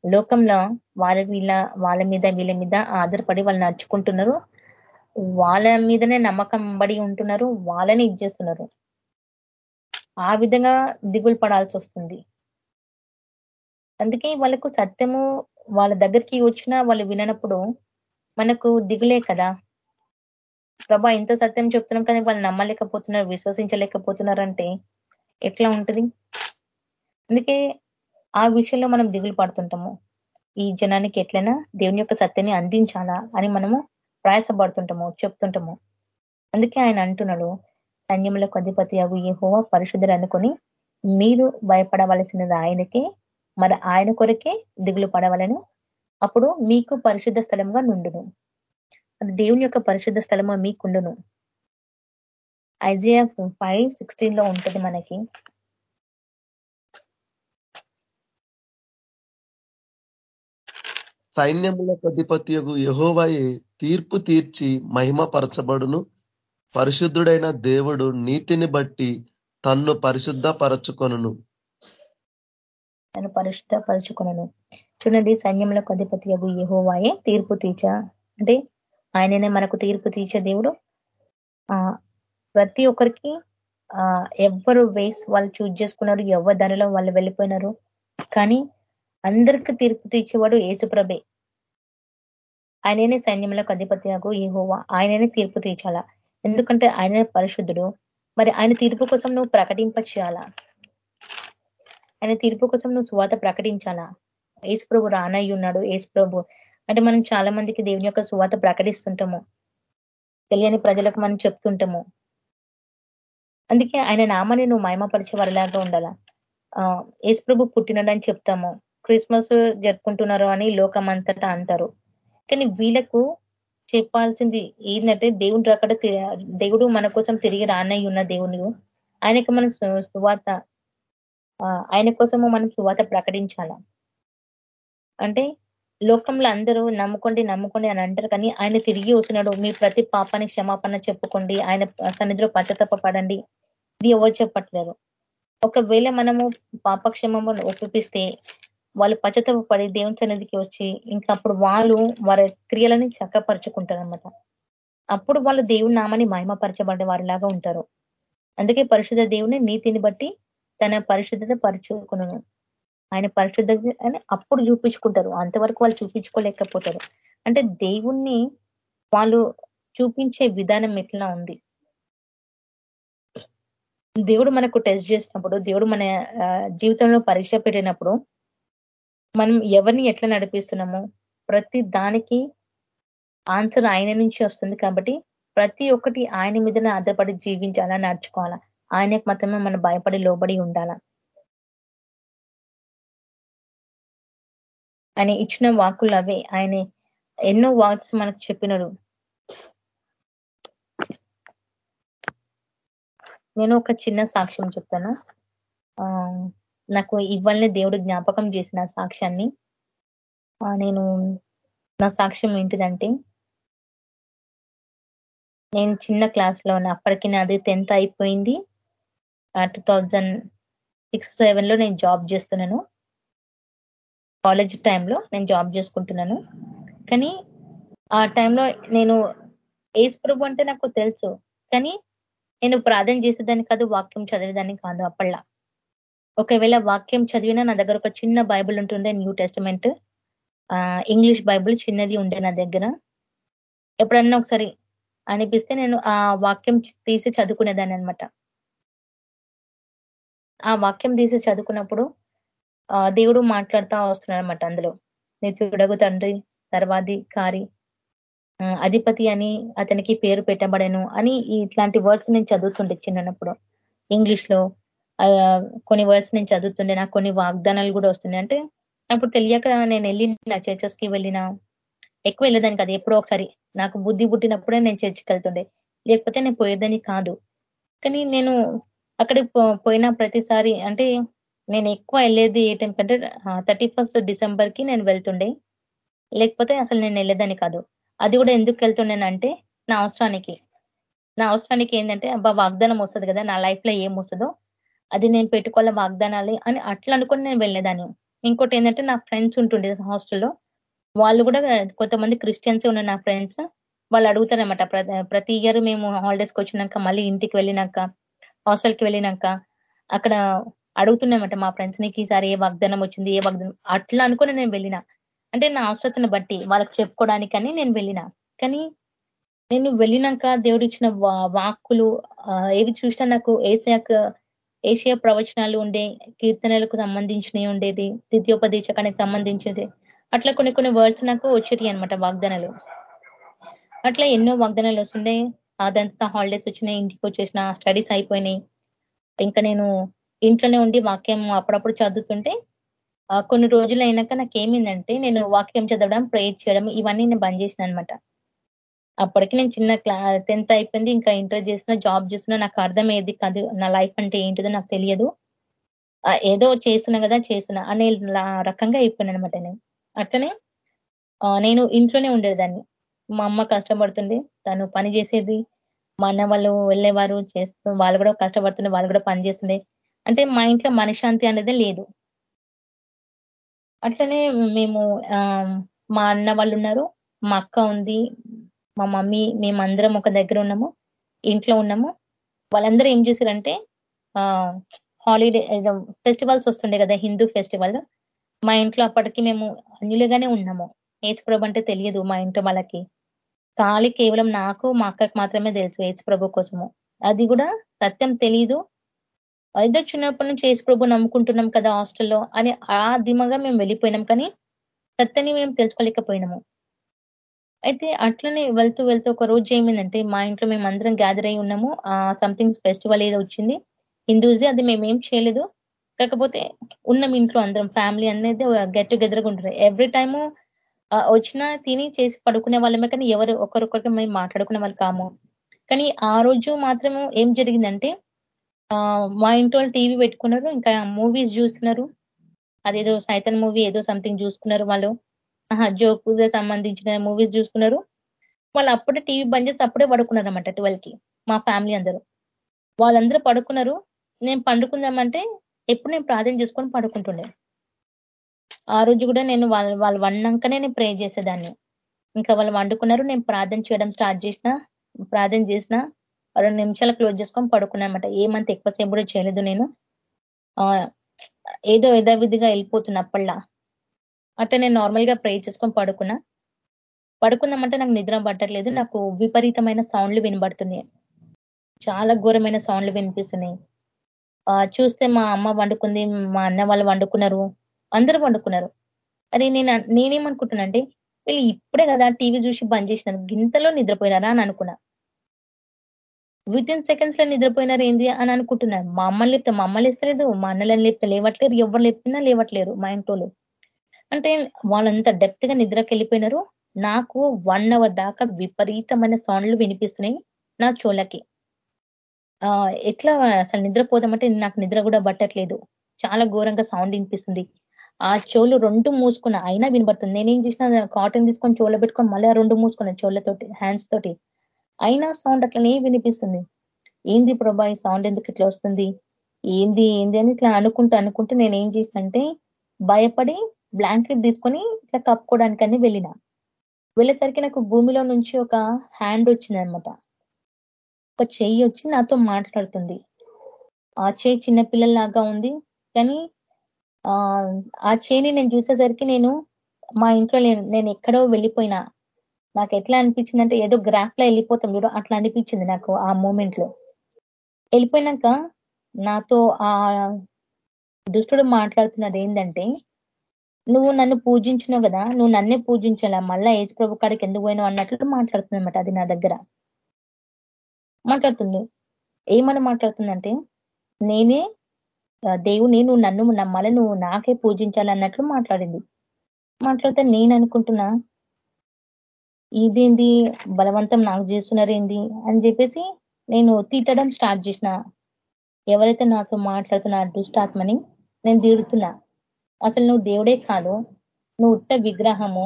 లోకంలో వాళ్ళ వీళ్ళ వాళ్ళ మీద వీళ్ళ మీద ఆధారపడి వాళ్ళు నడుచుకుంటున్నారు. వాళ్ళ మీదనే నమ్మకం బడి ఉంటున్నారు. వాళ్ళని ఇచ్చేస్తున్నారు ఆ విధంగా దిగులు పడాల్సి వస్తుంది. అందుకే వాళ్ళకు సత్యము వాళ్ళ దగ్గరికి వచ్చినా వాళ్ళు విననప్పుడు మనకు దిగులే కదా. ప్రభా ఇంత సత్యం చెప్తున్నాం కానీ వాళ్ళు నమ్మలేకపోతున్నారు విశ్వసించలేకపోతున్నారు అంటే ఎట్లా ఉంటుంది? అందుకే ఆ విషయంలో మనం దిగులు పడుతుంటాము. ఈ జనానికి ఎట్లయినా దేవుని యొక్క సత్యాన్ని అందించాలా అని మనము ప్రయాసపడుతుంటాము చెప్తుంటాము. అందుకే ఆయన అంటున్నాడు సైన్యములకు అధిపతి అగు ఏ హోవా పరిశుద్ధులు అనుకొని మీరు భయపడవలసినది ఆయనకే మరి ఆయన కొరకే దిగులు పడవలను. అప్పుడు మీకు పరిశుద్ధ స్థలంగా నుండును. అది దేవుని యొక్క పరిశుద్ధ స్థలము మీకుండును. ఐజియా ఫైవ్ సిక్స్టీన్లో ఉంటది మనకి.
సైన్యముల అధిపత్యకు యహోవాయి తీర్పు తీర్చి మహిమ పరచబడును పరిశుద్ధుడైన దేవుడు నీతిని బట్టి తన్ను పరిశుద్ధ పరచుకొను
తను పరిశుద్ధ పరచుకొనను చూడండి సైన్యములకు అధిపతి అగు యహోవాయే తీర్పు తీర్చ. అంటే ఆయననే మనకు తీర్పు తీర్చే దేవుడు. ఆ ప్రతి ఒక్కరికి ఆ వేస్ వాళ్ళు చూజ్ చేసుకున్నారు ఎవరి ధరలో వాళ్ళు వెళ్ళిపోయినారు. కానీ అందరికి తీర్పు తీర్చేవాడు ఏసుప్రభే ఆయననే సైన్యములకు ఈ హోవా ఆయననే తీర్పు తీర్చాలా? ఎందుకంటే ఆయననే పరిశుద్ధుడు. మరి ఆయన తీర్పు కోసం నువ్వు ప్రకటింప చేయాలా ఆయన తీర్పు కోసం నువ్వు సువాత ప్రకటించాలా? ఏసు ప్రభు రానయ్యి ఉన్నాడు ఏసు ప్రభు అంటే మనం చాలా మందికి దేవుని యొక్క సువాత ప్రకటిస్తుంటాము. తెలియని ప్రజలకు మనం చెప్తుంటాము. అందుకే ఆయన నామాన్ని నువ్వు మహిమపరిచే వారిలాగా ఉండాలా యేసు ప్రభు పుట్టినడని చెప్తాము. క్రిస్మస్ జరుపుకుంటున్నారు అని లోకం అంతటా అంటారు. కానీ వీళ్ళకు చెప్పాల్సింది ఏంటంటే దేవుని రాకడ దేవుడు మన కోసం తిరిగి రానై ఉన్న దేవుడు ఆయనకు మనం సువాత ఆయన కోసము మనం సువాత ప్రకటించాల? అంటే లోకంలో అందరూ నమ్ముకోండి నమ్ముకోండి అని అంటారు. కానీ ఆయన తిరిగి వస్తున్నాడు. మీ ప్రతి పాపాన్ని క్షమాపణ చెప్పుకోండి. ఆయన సన్నిధిలో పచ్చతప్ప పడండి ఇది ఎవరు చెప్పట్లేరు ఒకవేళ మనము పాపక్షమం ఒప్పిస్తే వాళ్ళు పచ్చతప్ప పడి దేవుని సన్నిధికి వచ్చి ఇంకా అప్పుడు వాళ్ళు వారి క్రియలని చక్కపరుచుకుంటారు అనమాట అప్పుడు వాళ్ళు దేవుని నామని మహిమపరచబడే వారిలాగా ఉంటారు. అందుకే పరిశుద్ధ దేవుని నీతిని బట్టి తన పరిశుద్ధత పరుచుకును ఆయన పరిశుద్ధ అని అప్పుడు చూపించుకుంటారు. అంతవరకు వాళ్ళు చూపించుకోలేకపోతారు. అంటే దేవుణ్ణి వాళ్ళు చూపించే విధానం ఎట్లా ఉంది? దేవుడు మనకు టెస్ట్ చేసినప్పుడు దేవుడు మన జీవితంలో పరీక్ష పెట్టినప్పుడు మనం ఎవరిని ఎట్లా నడిపిస్తున్నాము? ప్రతి దానికి ఆన్సర్ ఆయన నుంచి వస్తుంది కాబట్టి ప్రతి ఒక్కటి ఆయన మీదనే ఆధారపడి జీవించాలా నడుచుకోవాలా? ఆయనకు మాత్రమే మనం భయపడి లోబడి ఉండాలా? ఆయన ఇచ్చిన వాకులు అవే. ఆయన ఎన్నో వాక్స్ మనకు చెప్పినారు నేను ఒక చిన్న సాక్ష్యం చెప్తాను. నాకు ఇవ్వాలనే దేవుడు జ్ఞాపకం చేసిన సాక్ష్యాన్ని. నేను నా సాక్ష్యం ఏంటిదంటే నేను చిన్న క్లాస్లో ఉన్న అప్పటికి నాది టెన్త్ అయిపోయింది. టూ థౌజండ్ సిక్స్ సెవెన్లో నేను జాబ్ చేస్తున్నాను. కాలేజ్ టైంలో నేను జాబ్ చేసుకుంటున్నాను. కానీ ఆ టైంలో నేను ఏజ్ ప్రభు అంటే నాకు తెలుసు. కానీ నేను ప్రార్థన చేసేదాన్ని కాదు వాక్యం చదివేదాన్ని కాదు అప్పట్లో. ఒకవేళ వాక్యం చదివినా నా దగ్గర ఒక చిన్న బైబుల్ ఉంటుండే న్యూ టెస్టిమెంట్. ఇంగ్లీష్ బైబుల్ చిన్నది ఉండే నా దగ్గర. ఎప్పుడన్నా ఒకసారి అనిపిస్తే నేను ఆ వాక్యం తీసి చదువుకునేదాన్ని అనమాట ఆ వాక్యం తీసి చదువుకున్నప్పుడు దేవుడు మాట్లాడుతూ వస్తున్నాడు అనమాట అందులో నిత్యుడగు తండ్రి సర్వాధి కారి అధిపతి అని అతనికి పేరు పెట్టబడను అని ఇట్లాంటి వర్డ్స్ నేను చదువుతుండే చిన్నప్పుడు. ఇంగ్లీష్లో కొన్ని వర్డ్స్ నేను చదువుతుండే నాకు కొన్ని వాగ్దానాలు కూడా వస్తున్నాయి. అంటే అప్పుడు తెలియక నేను వెళ్ళిన చర్చెస్కి వెళ్ళిన ఎక్కువ వెళ్ళేదాన్ని కాదు. ఎప్పుడో ఒకసారి నాకు బుద్ధి పుట్టినప్పుడే నేను చర్చికి వెళ్తుండే. లేకపోతే నేను పోయేదని కాదు. కానీ నేను అక్కడికి పోయిన ప్రతిసారి అంటే నేను ఎక్కువ వెళ్ళేది ఏ టైం కంటే థర్టీ ఫస్ట్ డిసెంబర్కి నేను వెళ్తుండే. లేకపోతే అసలు నేను వెళ్ళేదని కాదు. అది కూడా ఎందుకు వెళ్తుండేనంటే నా అవసరానికి. నా అవసరానికి ఏంటంటే అబ్బా వాగ్దానం వస్తుంది కదా నా లైఫ్లో ఏం వస్తుందో అది నేను పెట్టుకోవాలి వాగ్దానాలి అని అట్లా అనుకుని నేను వెళ్ళేదాన్ని. ఇంకోటి ఏంటంటే నా ఫ్రెండ్స్ ఉంటుండే హాస్టల్లో. వాళ్ళు కూడా కొంతమంది క్రిస్టియన్స్ ఉన్న నా ఫ్రెండ్స్. వాళ్ళు అడుగుతారనమాట ప్రతి ఇయర్ మేము హాలిడేస్కి వచ్చినాక మళ్ళీ ఇంటికి వెళ్ళినాక హాస్టల్కి వెళ్ళినాక అక్కడ అడుగుతున్నామంట మా ఫ్రెండ్స్ నీకు ఈసారి ఏ వాగ్దానం వచ్చింది ఏ వాగ్దానం అట్లా అనుకుని నేను వెళ్ళిన. అంటే నా అవసరతను బట్టి వాళ్ళకి చెప్పుకోవడానికని నేను వెళ్ళిన. కానీ నేను వెళ్ళినాక దేవుడు ఇచ్చిన వాక్కులు ఏవి చూసినా నాకు ఏసియాక ఏషియా ప్రవచనాలు ఉండే కీర్తనలకు సంబంధించినవి ఉండేది ద్వితీయోపదేశకానికి సంబంధించేది అట్లా కొన్ని కొన్ని వర్డ్స్ నాకు వచ్చేటి అనమాట వాగ్దానాలు. అట్లా ఎన్నో వాగ్దానాలు వస్తుండే. అదంతా హాలిడేస్ వచ్చినాయి ఇంటికి వచ్చేసిన స్టడీస్ అయిపోయినాయి. ఇంకా నేను ఇంట్లోనే ఉండి వాక్యం అప్పుడప్పుడు చదువుతుంటే కొన్ని రోజులు అయినాక నాకు నేను వాక్యం చదవడం ప్రేయర్ చేయడం ఇవన్నీ నేను బంద్ చేసిన అనమాట అప్పటికి నేను చిన్న క్లా టెన్త్ అయిపోయింది ఇంకా ఇంటర్ చేసిన జాబ్ చేస్తున్నా నాకు అర్థమయ్యేది కాదు నా లైఫ్ అంటే ఏంటిదో నాకు తెలియదు. ఏదో చేస్తున్నా కదా చేస్తున్నా అనే రకంగా అయిపోయినా అనమాట నేను. అట్లనే నేను ఇంట్లోనే ఉండేదాన్ని. మా అమ్మ కష్టపడుతుంది తను పని చేసేది. మా అన్న వాళ్ళు వెళ్ళేవారు చేస్తూ వాళ్ళు కూడా కష్టపడుతుండే వాళ్ళు కూడా పని చేస్తుండే. అంటే మా ఇంట్లో మనశ్శాంతి అనేది లేదు. అట్లనే మేము మా అన్న వాళ్ళు ఉన్నారు మా అక్క ఉంది మా మమ్మీ మేమందరం ఒక దగ్గర ఉన్నాము ఇంట్లో ఉన్నాము. వాళ్ళందరూ ఏం చేశారంటే హాలిడే ఫెస్టివల్స్ వస్తుండే కదా హిందూ ఫెస్టివల్. మా ఇంట్లో అప్పటికి మేము అన్యులుగానే ఉన్నాము. ఏసుప్రభు అంటే తెలియదు మా ఇంట్లో వాళ్ళకి. ఖాళీ కేవలం నాకు మా అక్కకి మాత్రమే తెలుసు ఏసుప్రభు కోసము. అది కూడా సత్యం తెలియదు ఇద్దరు చిన్నప్పటి నుంచి ఏసు ప్రభు నమ్ముకుంటున్నాం కదా హాస్టల్లో అని ఆ దిమగా మేము వెళ్ళిపోయినాం. కానీ సత్తని మేము తెలుసుకోలేకపోయినాము. అయితే అట్లనే వెళ్తూ వెళ్తూ ఒక రోజు ఏమైందంటే మా ఇంట్లో మేము అందరం గ్యాదర్ అయి ఉన్నాము. సంథింగ్ ఫెస్టివల్ ఏదో వచ్చింది. హిందూస్ది అది మేమేం చేయలేదు. కాకపోతే ఉన్నాం ఇంట్లో అందరం ఫ్యామిలీ అనేది గెట్ టుగెదర్గా ఉంటుంది. ఎవ్రీ టైము వచ్చినా తిని చేసి పడుకునే వాళ్ళమే కానీ ఎవరు ఒకరొకరికి మేము మాట్లాడుకునే వాళ్ళు కాము. కానీ ఆ రోజు మాత్రము ఏం జరిగిందంటే మా ఇంట్లో టీవీ పెట్టుకున్నారు ఇంకా మూవీస్ చూస్తున్నారు. అదేదో సైతన్ మూవీ ఏదో సంథింగ్ చూసుకున్నారు వాళ్ళు. జోకు సంబంధించిన మూవీస్ చూసుకున్నారు. వాళ్ళు అప్పుడే టీవీ బంద్ చేసి అప్పుడే పడుకున్నారు అనమాట కి మా ఫ్యామిలీ అందరూ. వాళ్ళందరూ పడుకున్నారు. నేను పండుకుందామంటే ఎప్పుడు నేను ప్రార్థన చేసుకొని పడుకుంటుండే. ఆ రోజు కూడా నేను వాళ్ళ వాళ్ళు వండాకనే నేను ప్రే చేసేదాన్ని. ఇంకా వాళ్ళు వండుకున్నారు నేను ప్రార్థన చేయడం స్టార్ట్ చేసిన ప్రార్థన చేసిన. రెండు నిమిషాలు క్లోజ్ చేసుకొని పడుకున్నా అనమాట ఏమంత ఎక్కువసేపు కూడా చేయలేదు నేను. ఏదో యథావిధిగా వెళ్ళిపోతున్నప్పట్లా అట్లా నేను నార్మల్గా ప్రే చేసుకొని పడుకున్నా. పడుకుందామంటే నాకు నిద్ర పట్టట్లేదు. నాకు విపరీతమైన సౌండ్లు వినబడుతున్నాయి. చాలా ఘోరమైన సౌండ్లు వినిపిస్తున్నాయి. చూస్తే మా అమ్మ వండుకుంది మా అన్న వాళ్ళు వండుకున్నారు. అందరూ వండుకున్నారు. అది నేను నేనేమనుకుంటున్నానంటే వీళ్ళు ఇప్పుడే కదా టీవీ చూసి బంద్ చేసినారు. గింతలో నిద్రపోయినారా అని అనుకున్నా. విత్ ఇన్ సెకండ్స్లో నిద్రపోయినారు ఏంది అని అనుకుంటున్నారు. మా అమ్మని లేపితే మా అమ్మ లేస్తలేదు మా అన్నలను లేపితే లేవట్లేరు ఎవరు లేపినా లేవట్లేరు మా ఇంట్లో అంటే వాళ్ళంత డెప్త్గా నిద్రకి వెళ్ళిపోయినారు. నాకు వన్ అవర్ దాకా విపరీతమైన సౌండ్లు వినిపిస్తున్నాయి నా చోళ్ళకి ఎట్లా అసలు నిద్రపోదామంటే నాకు నిద్ర కూడా పట్టట్లేదు. చాలా ఘోరంగా సౌండ్ వినిపిస్తుంది. ఆ చెవులు రెండు మూసుకున్న అయినా వినబడుతుంది. నేనేం చేసిన కాటన్ తీసుకొని చోళ్ళ పెట్టుకొని మళ్ళీ రెండు మూసుకున్నా చోళ్ళతోటి హ్యాండ్స్ తోటి. అయినా సౌండ్ అట్లనే వినిపిస్తుంది. ఏంది ప్రభా ఈ సౌండ్ ఎందుకు ఇట్లా వస్తుంది? ఏంది ఏంది అని ఇట్లా అనుకుంటూ అనుకుంటూ నేను ఏం చేసినంటే భయపడి బ్లాంకెట్ తీసుకొని ఇట్లా కప్పుకోవడానికి అని వెళ్ళిన. వెళ్ళేసరికి నాకు భూమిలో నుంచి ఒక హ్యాండ్ వచ్చింది అనమాట ఒక చెయ్యి వచ్చి నాతో మాట్లాడుతుంది. ఆ చేయి చిన్నపిల్లల్లాగా ఉంది. కానీ ఆ చేయిని నేను చూసేసరికి నేను మా ఇంట్లో నేను ఎక్కడో వెళ్ళిపోయినా. నాకు ఎట్లా అనిపించింది అంటే ఏదో గ్రాఫ్లో వెళ్ళిపోతాం చూడు అట్లా అనిపించింది నాకు ఆ మూమెంట్లో. వెళ్ళిపోయినాక నాతో ఆ దుష్టుడు మాట్లాడుతున్నది ఏంటంటే నువ్వు నన్ను పూజించినావు కదా నువ్వు నన్నే పూజించాలా? మళ్ళా ఏజ్ ప్రభు కాడికి ఎందుకు పోయినావు? అన్నట్లు మాట్లాడుతుందన్నమాట అది నా దగ్గర. మాట్లాడుతుంది. ఏమని మాట్లాడుతుందంటే నేనే దేవుని నువ్వు నన్ను నమ్మాలి నువ్వు నాకే పూజించాలి అన్నట్లు మాట్లాడింది. మాట్లాడితే నేను అనుకుంటున్నా ఇదేంది? బలవంతం నాకు చేస్తున్నారు ఏంది అని చెప్పేసి నేను తిట్టడం స్టార్ట్ చేసిన. ఎవరైతే నాతో మాట్లాడుతున్నా దుష్టాత్మని నేను తిడుతున్నా. అసలు నువ్వు దేవుడే కాదు. నువ్వు ఉట్ట విగ్రహము.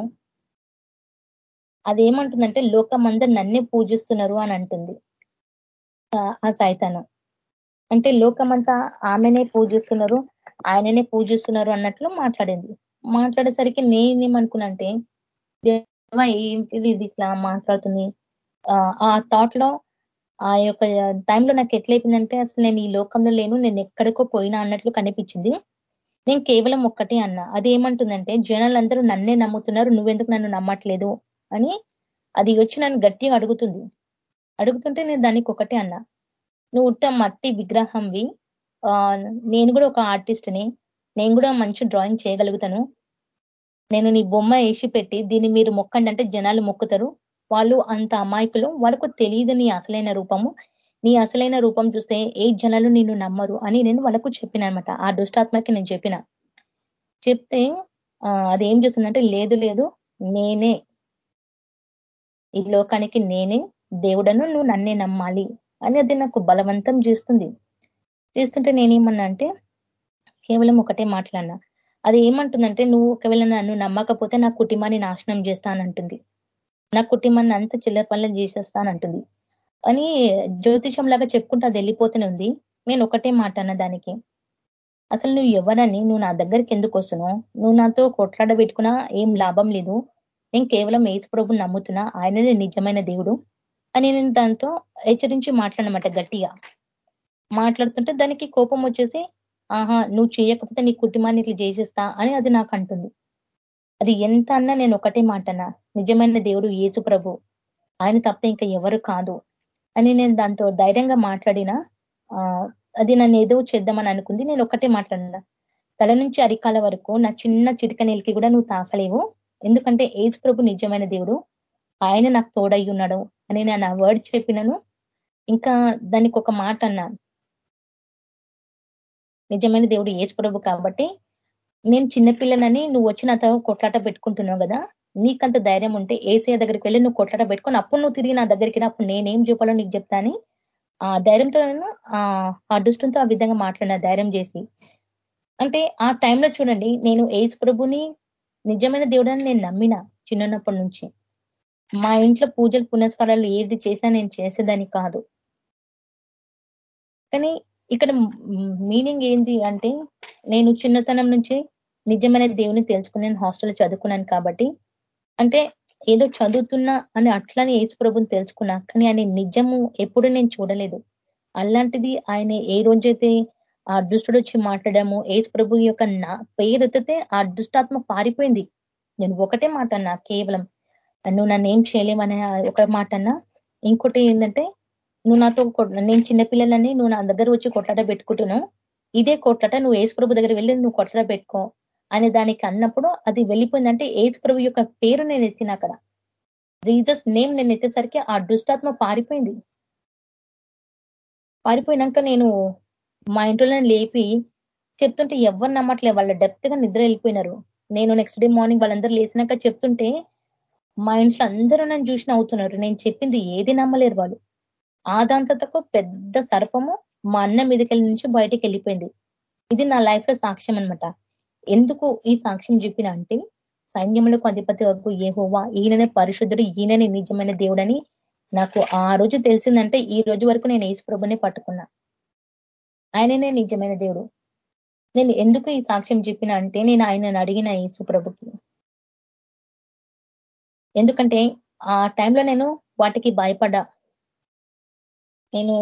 అదేమంటుందంటే లోకమందరు నన్నే పూజిస్తున్నారు అని అంటుంది. ఆ సైతానం. అంటే లోకమంతా ఆమెనే పూజిస్తున్నారు ఆయననే పూజిస్తున్నారు అన్నట్లు మాట్లాడింది. మాట్లాడేసరికి నేనేమనుకున్నంటే ఏంటిది ఇది ఇట్లా మాట్లాడుతుంది? ఆ థాట్లో ఆ యొక్క టైంలో నాకు ఎట్లయిపోయిందంటే అసలు నేను ఈ లోకంలో లేను నేను ఎక్కడికో పోయినా అన్నట్లు కనిపించింది. నేను కేవలం ఒక్కటే అన్నా. అది ఏమంటుందంటే జనాలందరూ నన్నే నమ్ముతున్నారు నువ్వెందుకు నన్ను నమ్మట్లేదు అని అది వచ్చి నన్ను గట్టిగా అడుగుతుంది. అడుగుతుంటే నేను దానికి ఒకటే అన్నా. నువ్వు ఉట్ట మట్టి విగ్రహంవి. నేను కూడా ఒక ఆర్టిస్ట్ని నేను కూడా మంచి డ్రాయింగ్ చేయగలుగుతాను. నేను నీ బొమ్మ వేసి పెట్టి దీన్ని మీరు మొక్కండి అంటే జనాలు మొక్కుతారు. వాళ్ళు అంత అమాయకులు. వాళ్ళకు తెలియదు నీ అసలైన రూపము. నీ అసలైన రూపం చూస్తే ఏ జనాలు నిన్ను నమ్మరు అని నేను వాళ్ళకు చెప్పిన అనమాట ఆ దుష్టాత్మకి నేను చెప్పిన. చెప్తే అది ఏం చేస్తుందంటే లేదు లేదు నేనే. ఈ లోకానికి నేనే. దేవుడను నువ్వు నన్నే నమ్మాలి అని అది నాకు బలవంతం చేస్తుంది. చేస్తుంటే నేనేమన్నా అంటే కేవలం ఒకటే మాట్లాడినా అది ఏమంటుందంటే నువ్వు ఒకవేళ నన్ను నమ్మకపోతే నా కుటుంబాన్ని నాశనం చేస్తానంటుంది నా కుటుంబాన్ని అంత చిల్లర పనులు చేసేస్తానంటుంది అని జ్యోతిషం లాగా చెప్పుకుంటూ అది వెళ్ళిపోతూనే ఉంది. నేను ఒకటే మాట అన్న దానికి. అసలు నువ్వు ఎవరని? నువ్వు నా దగ్గరికి ఎందుకు వస్తున్నావు? నువ్వు నాతో కొట్లాడబెట్టుకున్నా ఏం లాభం లేదు. నేను కేవలం ఏసు ప్రభు నమ్ముతున్నా. ఆయననే నిజమైన దేవుడు అని నేను దాంతో హెచ్చరించి మాట్లాడనమాట గట్టిగా. మాట్లాడుతుంటే దానికి కోపం వచ్చేసి ఆహా నువ్వు చేయకపోతే నీ కుటుంబాన్ని ఇట్లా చేసేస్తా అని అది నాకు అంటుంది అది ఎంత అన్నా నేను ఒకటే మాటనా నిజమైన దేవుడు ఏసు ప్రభు. ఆయన తప్ప ఇంకా ఎవరు కాదు. అని నేను దాంతో ధైర్యంగా మాట్లాడినా అది నన్ను ఏదో చేద్దామని అనుకుంది నేను ఒకటే మాట్లాడినా. తల నుంచి అరికాల వరకు నా చిన్న చిటిక నీళ్ళకి కూడా నువ్వు తాకలేవు. ఎందుకంటే ఏజ్ ప్రభు నిజమైన దేవుడు ఆయన నాకు తోడై ఉన్నాడు అని నేను ఆ వర్డ్ చెప్పినను. ఇంకా దానికి ఒక మాట అన్నా నిజమైన దేవుడు ఏసు ప్రభు కాబట్టి నేను చిన్నపిల్లనని నువ్వు వచ్చిన తర్వాత కొట్లాట పెట్టుకుంటున్నావు కదా? నీకంత ధైర్యం ఉంటే ఏసీ దగ్గరికి వెళ్ళి నువ్వు కొట్లాట పెట్టుకొని అప్పుడు నువ్వు తిరిగి నా దగ్గరికి అప్పుడు నేనేం చూపాలో నీకు చెప్తాను ఆ ధైర్యంతో నేను ఆ దుష్టంతో ఆ విధంగా మాట్లాడిన ధైర్యం చేసి. అంటే ఆ టైంలో చూడండి నేను ఏసు ప్రభుని నిజమైన దేవుడని నేను నమ్మిన చిన్నప్పటి నుంచి. మా ఇంట్లో పూజలు పునస్కారాలు ఏది చేసినా నేను చేసేదాన్ని కాదు. కానీ ఇక్కడ మీనింగ్ ఏంటి అంటే నేను చిన్నతనం నుంచి నిజమైన దేవుని తెలుసుకుని నేను హాస్టల్లో చదువుకున్నాను కాబట్టి. అంటే ఏదో చదువుతున్నా అని అట్లానే ఏసు ప్రభుని తెలుసుకున్నా కానీ ఆయన నిజము ఎప్పుడు నేను చూడలేదు. అలాంటిది ఆయన ఏ రోజైతే ఆ దుష్టుడు వచ్చి మాట్లాడము ఏసు ప్రభు యొక్క నా పేరెత్తితే ఆ దుష్టాత్మ పారిపోయింది. నేను ఒకటే మాట అన్నా కేవలం నువ్వు నన్ను ఏం చేయలేమనే ఒక మాట అన్నా. ఇంకోటి ఏంటంటే నువ్వు నాతో నేను చిన్నపిల్లలని నువ్వు నా దగ్గర వచ్చి కొట్లాట పెట్టుకుంటున్నావు. ఇదే కొట్లాట నువ్వు ఏసుప్రభు దగ్గర వెళ్ళి నువ్వు కొట్లాట పెట్టుకో అని దానికి అన్నప్పుడు అది వెళ్ళిపోయిందంటే ఏజ్ ప్రభు యొక్క పేరు నేను ఎత్తిన అక్కడ. జీజస్ నేమ్ నేను ఎత్తేసరికి ఆ దుష్టాత్మ పారిపోయింది. పారిపోయినాక నేను మా ఇంట్లో లేపి చెప్తుంటే ఎవరు నమ్మట్లే వాళ్ళ డెప్త్గా నిద్ర వెళ్ళిపోయినారు. నేను నెక్స్ట్ డే మార్నింగ్ వాళ్ళందరూ లేచినాక చెప్తుంటే మా ఇంట్లో అందరూ నన్ను చూసి అవుతున్నారు నేను చెప్పింది ఏది నమ్మలేరు వాళ్ళు. ఆదాంతతకు పెద్ద సర్పము మా అన్న మీదకెళ్ళి నుంచి బయటికి వెళ్ళిపోయింది ఇది నా లైఫ్లో సాక్ష్యం అనమాట ఎందుకు ఈ సాక్ష్యం చెప్పిన అంటే సైన్యములకు అధిపతి వరకు ఏ హోవా ఈయననే పరిశుద్ధుడు ఈయననే నిజమైన దేవుడని నాకు ఆ రోజు తెలిసిందంటే ఈ రోజు వరకు నేను ఏసు ప్రభుని పట్టుకున్నా. ఆయననే నిజమైన దేవుడు. నేను ఎందుకు ఈ సాక్ష్యం చెప్పిన అంటే నేను ఆయనను అడిగిన యేసు ప్రభుకి. ఎందుకంటే ఆ టైంలో నేను వాటికి భయపడ్డా. నేను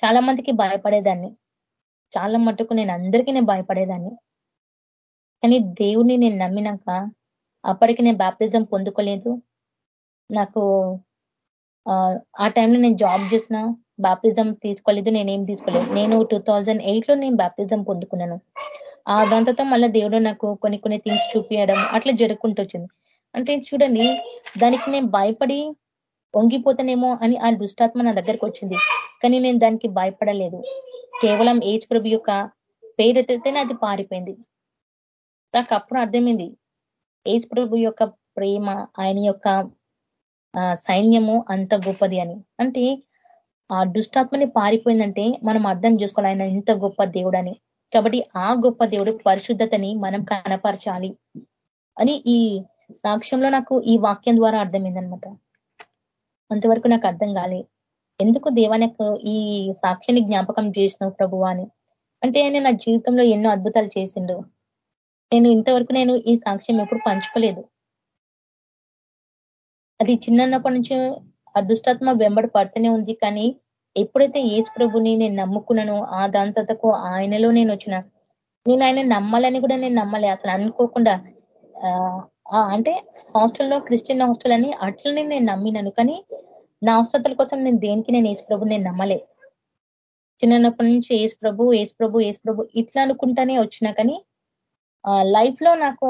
చాలా మందికి భయపడేదాన్ని. చాలా మటుకు నేను అందరికీ నేను భయపడేదాన్ని. కానీ దేవుణ్ణి నేను నమ్మినాక అప్పటికి నేను బ్యాప్తిజం పొందుకోలేదు. నాకు ఆ టైంలో నేను జాబ్ చేసిన బాప్తిజం తీసుకోలేదు నేనేం తీసుకోలేదు. నేను టూ లో నేను బాప్తిజం పొందుకున్నాను. ఆ దాంతో మళ్ళీ దేవుడు నాకు కొన్ని కొన్ని థింగ్స్ చూపించడం అట్లా జరుపుకుంటూ వచ్చింది. అంటే చూడండి దానికి నేను భయపడి వంగిపోతానేమో అని ఆ దుష్టాత్మ నా దగ్గరకు వచ్చింది. కానీ నేను దానికి భయపడలేదు. కేవలం ఏజ్ ప్రభు యొక్క పేరెత్తితేనే అది పారిపోయింది. నాకు అప్పుడు అర్థమైంది. ఏజ్ ప్రభు యొక్క ప్రేమ ఆయన యొక్క సైన్యము అంత గొప్పది అని. అంటే ఆ దుష్టాత్మని పారిపోయిందంటే మనం అర్థం చేసుకోవాలి. ఆయన ఎంత గొప్ప దేవుడు అని కాబట్టి ఆ గొప్ప దేవుడు పరిశుద్ధతని మనం కనపరచాలి అని ఈ సాక్ష్యంలో నాకు ఈ వాక్యం ద్వారా అర్థమైందనమాట అంతవరకు నాకు అర్థం కాలే. ఎందుకు దేవానికి ఈ సాక్ష్యాన్ని జ్ఞాపకం చేసినావు ప్రభు అని? అంటే ఆయన నా జీవితంలో ఎన్నో అద్భుతాలు చేసిండు. నేను ఇంతవరకు నేను ఈ సాక్ష్యం ఎప్పుడు పంచుకోలేదు. అది చిన్నప్పటి నుంచి అదృష్టాత్మ వెంబడి పడుతూనే ఉంది. కానీ ఎప్పుడైతే ఏజ్ ప్రభుని నేను నమ్ముకున్నానో ఆ దాంతకు ఆయనలో నేను వచ్చిన నేను ఆయన నమ్మాలని కూడా నేను నమ్మలే. అసలు అనుకోకుండా అంటే హాస్టల్లో క్రిస్టియన్ హాస్టల్ అని అట్లనే నేను నమ్మినాను. కానీ నా అవసరతల కోసం నేను దేనికి నేను ఏసు ప్రభు నేను నమ్మలే. చిన్నప్పటి నుంచి ఏసు ప్రభు ఏసు ప్రభు ఏసు ప్రభు ఇట్లా అనుకుంటానే వచ్చినా కానీ లైఫ్లో నాకు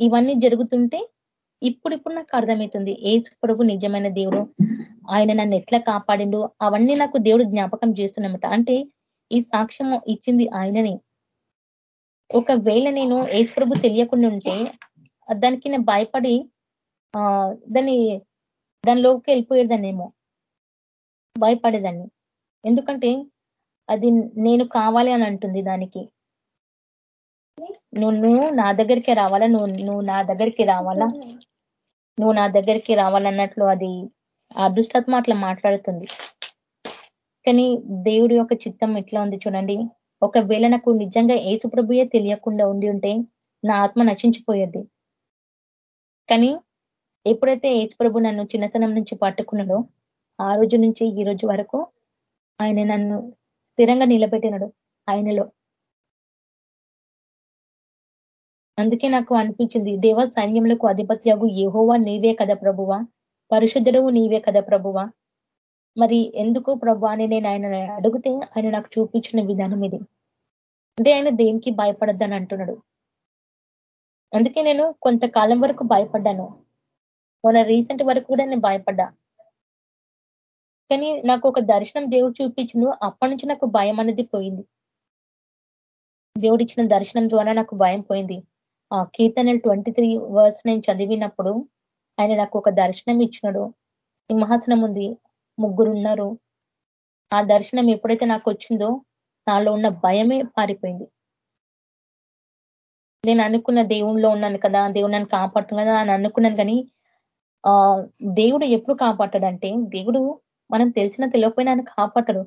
ఇవన్నీ జరుగుతుంటే ఇప్పుడిప్పుడు నాకు అర్థమవుతుంది ఏసు ప్రభు నిజమైన దేవుడు. ఆయన నన్ను ఎట్లా కాపాడిండు? అవన్నీ నాకు దేవుడు జ్ఞాపకం చేస్తున్నమాట. అంటే ఈ సాక్ష్యం ఇచ్చింది ఆయనని. ఒకవేళ నేను ఏసు ప్రభు తెలియకుండా ఉంటే దానికి నేను భయపడి దాన్ని దానిలోకి వెళ్ళిపోయేదాన్నేమో. భయపడేదాన్ని. ఎందుకంటే అది నేను కావాలి అని అంటుంది దానికి. నువ్వు నా దగ్గరికి రావాలా? నువ్వు నువ్వు నా దగ్గరికి రావాలా? నువ్వు నా దగ్గరికి రావాలన్నట్లు అది అదృష్టాత్మ అట్లా మాట్లాడుతుంది. కానీ దేవుడి యొక్క చిత్తం ఎట్లా ఉంది చూడండి. ఒకవేళ నాకు నిజంగా ఏసుప్రభుయే తెలియకుండా ఉండి ఉంటే నా ఆత్మ నశించిపోయేది. కానీ ఎప్పుడైతే ఏసు ప్రభు నన్ను చిన్నతనం నుంచి పట్టుకున్నాడో ఆ రోజు నుంచి ఈ రోజు వరకు ఆయన నన్ను స్థిరంగా నిలబెట్టినాడు ఆయనలో. అందుకే నాకు అనిపించింది దేవ సైన్యములకు అధిపత్యాగు ఏహోవా నీవే కదా ప్రభువ? పరిశుద్ధుడవు నీవే కదా ప్రభువ? మరి ఎందుకు ప్రభు అని నేను ఆయన అడిగితే ఆయన నాకు చూపించిన విధానం ఇది. అంటే ఆయన దేనికి భయపడద్దని అంటున్నాడు. అందుకే నేను కొంతకాలం వరకు భయపడ్డాను. మొన్న రీసెంట్ వరకు కూడా నేను భయపడ్డా. కానీ నాకు ఒక దర్శనం దేవుడు చూపించిండు అప్పటి నుంచి నాకు భయం అనేది పోయింది. దేవుడు ఇచ్చిన దర్శనం ద్వారా నాకు భయం పోయింది. ఆ కీర్తనలు ట్వంటీ త్రీ వర్స్ నేను చదివినప్పుడు ఆయన నాకు ఒక దర్శనం ఇచ్చినాడు. సింహాసనం ఉంది ముగ్గురు ఉన్నారు. ఆ దర్శనం ఎప్పుడైతే నాకు వచ్చిందో నాలో ఉన్న భయమే పారిపోయింది. నేను అనుకున్న దేవుణ్ణిలో ఉన్నాను కదా దేవుడు నన్ను కాపాడుతుంది కదా అని అనుకున్నాను కానీ ఆ దేవుడు ఎప్పుడు కాపాడతాడంటే దేవుడు మనం తెలిసిన తెలియకపోయినా ఆయన కాపాడతాడు.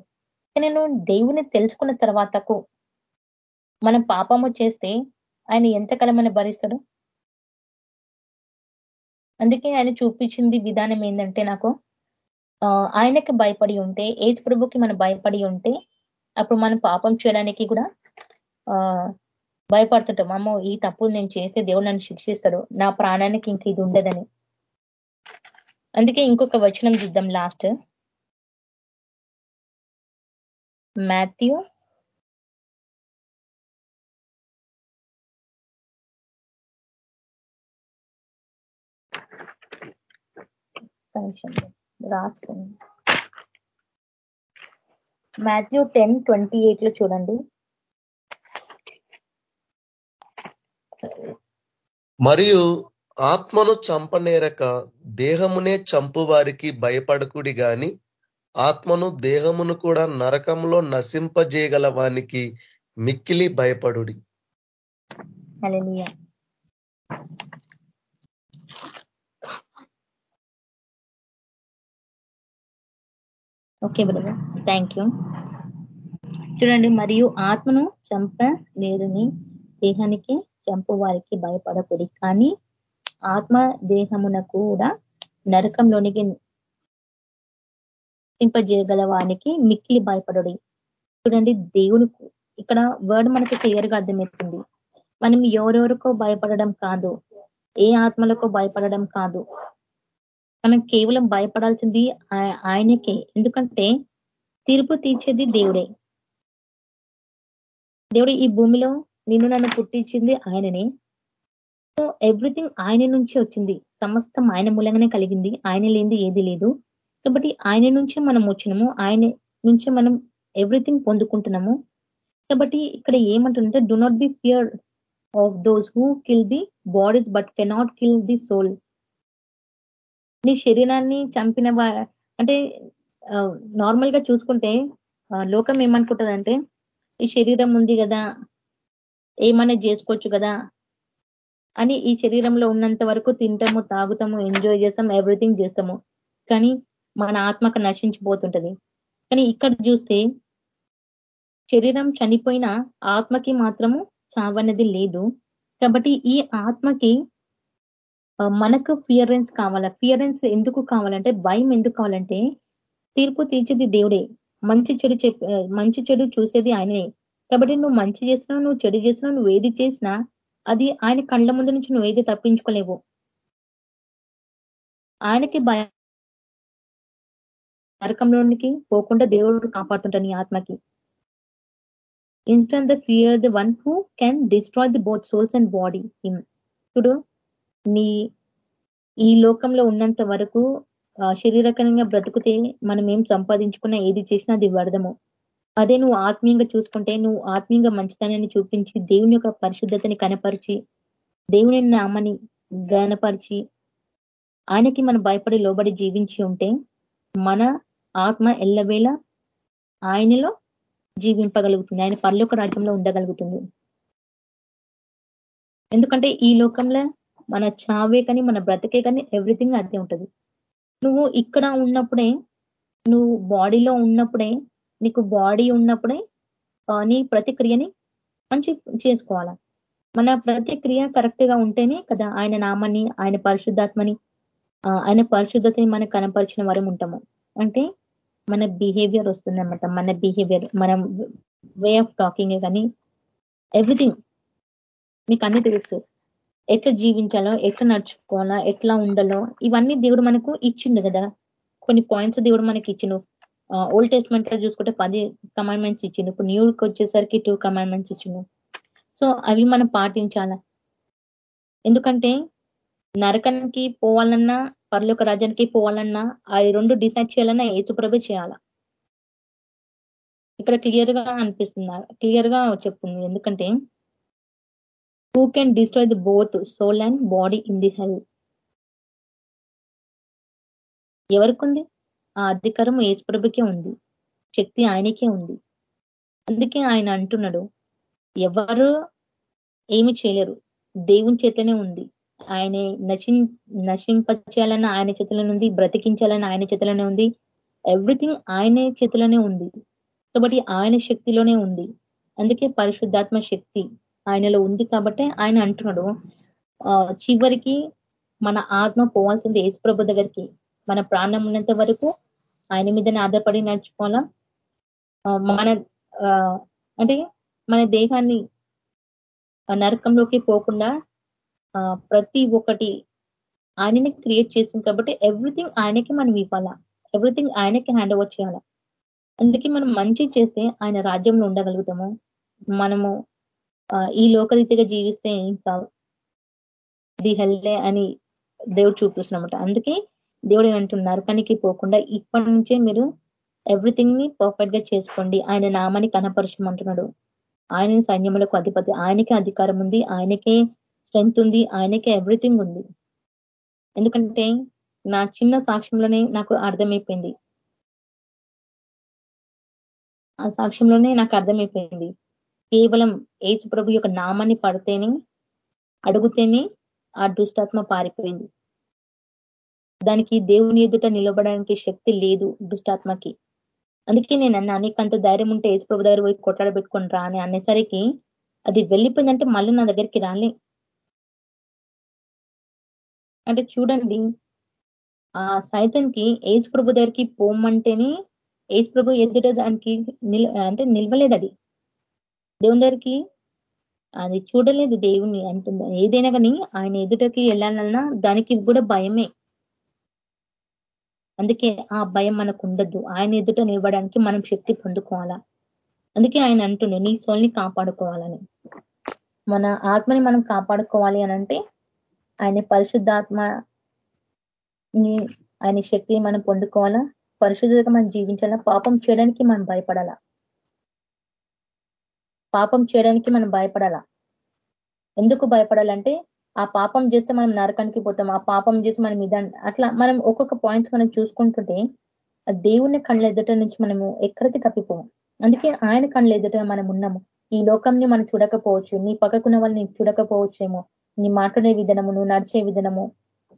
నేను దేవుని తెలుసుకున్న తర్వాతకు మనం పాపము చేస్తే ఆయన ఎంతకాలం మన భరిస్తాడు? అందుకే ఆయన చూపించింది విధానం ఏంటంటే నాకు ఆయనకి భయపడి ఉంటే ఏజ్ ప్రభుకి మనం భయపడి ఉంటే అప్పుడు మనం పాపం చేయడానికి కూడా ఆ భయపడుతుంటాం. అమ్మో ఈ తప్పులు నేను చేస్తే దేవుడు నన్ను శిక్షిస్తాడు. నా ప్రాణానికి ఇంక ఇది ఉండదని. అందుకే ఇంకొక వచనం చూద్దాం లాస్ట్ మాథ్యూ రాసుకోండి. మాథ్యూ టెన్ ట్వంటీ ఎయిట్లో చూడండి.
మరియు ఆత్మను చంపనేరక దేహమునే చంపు వారికి భయపడకుడి గాని ఆత్మను దేహమును కూడా నరకంలో నశింపజేయగల వానికి మిక్కిలి భయపడుడి.
Okay brother. Thank you. చూడండి మరియు ఆత్మను చంప లేదని దేహానికి చంపు వారికి భయపడకూడి. కానీ ఆత్మ దేహమున కూడా నరకంలోనికి చింపజేయగల వానికి మిక్కిలి భయపడడు. చూడండి దేవుని ఇక్కడ వర్డ్ మనకి క్లియర్గా అర్థమవుతుంది. మనం ఎవరెవరికో భయపడడం కాదు. ఏ ఆత్మలకో భయపడడం కాదు. మనం కేవలం భయపడాల్సింది ఆయనకే. ఎందుకంటే తీర్పు తీర్చేది దేవుడే. దేవుడు ఈ భూమిలో నిన్ను నన్ను పుట్టించింది ఆయననే. సో ఎవ్రీథింగ్ ఆయన నుంచి వచ్చింది. సమస్తం ఆయన మూలంగానే కలిగింది. ఆయన లేనిది ఏది లేదు. కాబట్టి ఆయన నుంచే మనం వచ్చినాము. ఆయన నుంచి మనం ఎవ్రీథింగ్ పొందుకుంటున్నాము. కాబట్టి ఇక్కడ ఏమంటుందంటే do not be fear of those who kill the bodies but cannot kill the soul నీ శరీరాన్ని చంపిన అంటే నార్మల్గా చూసుకుంటే లోకం ఏమనుకుంటుందంటే ఈ శరీరం ఉంది కదా ఏమైనా చేసుకోవచ్చు కదా? అని ఈ శరీరంలో ఉన్నంత వరకు తింటాము తాగుతాము ఎంజాయ్ చేస్తాము ఎవ్రీథింగ్ చేస్తాము. కానీ మన ఆత్మకు నశించిపోతుంటది. కానీ ఇక్కడ చూస్తే శరీరం చనిపోయిన ఆత్మకి మాత్రము చావన్నది లేదు. కాబట్టి ఈ ఆత్మకి మనకు ఫియరెన్స్ కావాలా? ఫియరెన్స్ ఎందుకు కావాలంటే భయం ఎందుకు కావాలంటే తీర్పు తీర్చేది దేవుడే. మంచి చెడు మంచి చెడు చూసేది ఆయనే. కాబట్టి నువ్వు మంచి చేసినా నువ్వు చెడు చేసినా నువ్వు ఏది చేసినా అది ఆయన కళ్ళ ముందు నుంచి నువ్వు ఏది తప్పించుకోలేవు. ఆయనకి భయ నరకంలోనికి పోకుండా దేవుడు కాపాడుతుంటాడు నీ ఆత్మకి. Instead the fear the one who can destroy the both souls and body ఇప్పుడు నీ ఈ లోకంలో ఉన్నంత వరకు శరీరకంగా బ్రతుకుతే మనం ఏం సంపాదించుకున్నా ఏది చేసినా అది వ్యర్థము. అదే నువ్వు ఆత్మీయంగా చూసుకుంటే నువ్వు ఆత్మీయంగా మంచితనాన్ని చూపించి దేవుని యొక్క పరిశుద్ధతని కనపరిచి దేవుని నామని గనపరిచి ఆయనకి మనం భయపడి లోబడి జీవించి ఉంటే మన ఆత్మ ఎల్లవేళ ఆయనలో జీవింపగలుగుతుంది. ఆయన పర్లోక రాజ్యంలో ఉండగలుగుతుంది. ఎందుకంటే ఈ లోకంలో మన చావే కానీ మన బ్రతికే కానీ ఎవ్రీథింగ్ అదే ఉంటుంది. నువ్వు ఇక్కడ ఉన్నప్పుడే నువ్వు బాడీలో ఉన్నప్పుడే నీకు బాడీ ఉన్నప్పుడే నీ ప్రతిక్రియని మంచి చేసుకోవాలా? మన ప్రతిక్రియ కరెక్ట్గా ఉంటేనే కదా ఆయన నామాన్ని ఆయన పరిశుద్ధాత్మని ఆయన పరిశుద్ధతని మనం కనపరిచిన వరం ఉంటాము. అంటే మన బిహేవియర్ వస్తుందన్నమాట. మన బిహేవియర్ మనం వే ఆఫ్ టాకింగ్ కానీ ఎవ్రీథింగ్ మీకు అన్ని తెలుసు. ఎట్లా జీవించాలో ఎట్లా నడుచుకోవాలా ఎట్లా ఉండాలో ఇవన్నీ దేవుడు మనకు ఇచ్చిండు కదా. కొన్ని పాయింట్స్ దేవుడు మనకి ఇచ్చిండు. ఓల్డ్ టెస్ట్మెంట్లో చూసుకుంటే పది కమాండ్మెంట్స్ ఇచ్చిండు. ఇప్పుడు న్యూకి వచ్చేసరికి టూ కమాండ్మెంట్స్ ఇచ్చిండు. సో అవి మనం పాటించాల? ఎందుకంటే నరకానికి పోవాలన్నా పర్లోక రాజ్యానికి పోవాలన్నా ఆ రెండు డిసైడ్ చేయాలన్నా ఏసుప్రభే చేయాల? ఇక్కడ క్లియర్గా అనిపిస్తుంది? క్లియర్గా చెప్తుంది. ఎందుకంటే who can destroy the both soul and body in the health ఎవరికి ఉంది? ఆ అధికారం ఏసుప్రభుకే ఉంది. శక్తి ఆయనకే ఉంది. అందుకే ఆయన అంటున్నాడు ఎవరు ఏమి చేయలేరు. దేవుని చేతనే ఉంది. ఆయన నశి నశింపచేయాలన్న ఆయన చేతిలోనే ఉంది. బ్రతికించాలని ఆయన చేతిలోనే ఉంది. ఎవ్రీథింగ్ ఆయనే చేతిలోనే ఉంది. కాబట్టి ఆయన శక్తిలోనే ఉంది. అందుకే పరిశుద్ధాత్మ శక్తి ఆయనలో ఉంది కాబట్టి ఆయన అంటున్నాడు చివరికి మన ఆత్మ పోవాల్సింది ఏసుప్రభు దగ్గరికి. మన ప్రాణం ఉన్నంత వరకు ఆయన మీదనే ఆధారపడి నడుచుకోవాలా? మన అంటే మన దేహాన్ని నరకంలోకి పోకుండా ప్రతి ఒక్కటి ఆయనని క్రియేట్ చేస్తుంది కాబట్టి ఎవ్రీథింగ్ ఆయనకి మనం ఇవ్వాలా? ఎవ్రీథింగ్ ఆయనకి హ్యాండ్ ఓవర్ చేయాలా? అందుకే మనం మంచి చేస్తే ఆయన రాజ్యంలో ఉండగలుగుతాము. మనము ఈ లోకరీతిగా జీవిస్తే ఇంకా ది హెల్లే అని దేవుడు చూపిస్తున్నమాట. అందుకే దేవుడు ఏమంటున్నారు కనికి పోకుండా ఇప్పటి నుంచే మీరు ఎవ్రీథింగ్ని పర్ఫెక్ట్గా చేసుకోండి. ఆయన నామాన్ని కనపరచమంటున్నాడు ఆయన సైన్యములకు అధిపతి. ఆయనకే అధికారం ఉంది. ఆయనకే స్ట్రెంగ్త్ ఉంది. ఆయనకే ఎవ్రీథింగ్ ఉంది. ఎందుకంటే నా చిన్న సాక్ష్యంలోనే నాకు అర్థమైపోయింది. ఆ సాక్ష్యంలోనే నాకు అర్థమైపోయింది. కేవలం ఏసు ప్రభు యొక్క నామాన్ని పడితేనే అడుగుతేనే ఆ దుష్టాత్మ పారిపోయింది. దానికి దేవుని ఎదుట నిలబడడానికి శక్తి లేదు దుష్టాత్మకి. అందుకే నేను అన్న అంత ధైర్యం ఉంటే ఏసు ప్రభు దగ్గర పోయి కొట్లాడబెట్టుకొని రా అని అనేసరికి అది వెళ్ళిపోయిందంటే మళ్ళీ నా దగ్గరికి రాలే. అంటే చూడండి ఆ సైతంకి ఏజ్ ప్రభు దగ్గరికి పోమంటేనే ఏజ్ ప్రభు ఎదుట దానికి నిల్ అంటే నిల్వలేదు అది. దేవుని దగ్గరికి అది చూడలేదు దేవుని అంటుంది. ఏదైనా కానీ ఆయన ఎదుటకి వెళ్ళాలన్నా దానికి కూడా భయమే. అందుకే ఆ భయం మనకు ఉండద్దు ఆయన ఎదుట నిలవడానికి మనం శక్తి పొందుకోవాలా? అందుకే ఆయన అంటుండే నీ సోల్ని కాపాడుకోవాలని. మన ఆత్మని మనం కాపాడుకోవాలి అనంటే ఆయన పరిశుద్ధాత్మ ఆయన శక్తిని మనం పొందుకోవాలా? పరిశుద్ధంగా మనం జీవించాలా? పాపం చేయడానికి మనం భయపడాలా? పాపం చేయడానికి మనం భయపడాలా? ఎందుకు భయపడాలంటే ఆ పాపం చేస్తే మనం నరకానికి పోతాం ఆ పాపం చేసి మనం ఇదాన్ని అట్లా మనం ఒక్కొక్క పాయింట్స్ మనం చూసుకుంటుంటే దేవుని కళ్ళ ఎదుట నుంచి మనము ఎక్కడికి తప్పిపోము. అందుకే ఆయన కళ్ళ ఎదుట మనం ఉన్నాము. ఈ లోకంని మనం చూడకపోవచ్చు నీ పక్కకున్న వాళ్ళని చూడకపోవచ్చేమో నీ మాట్లాడే విధానము నువ్వు నడిచే విధానము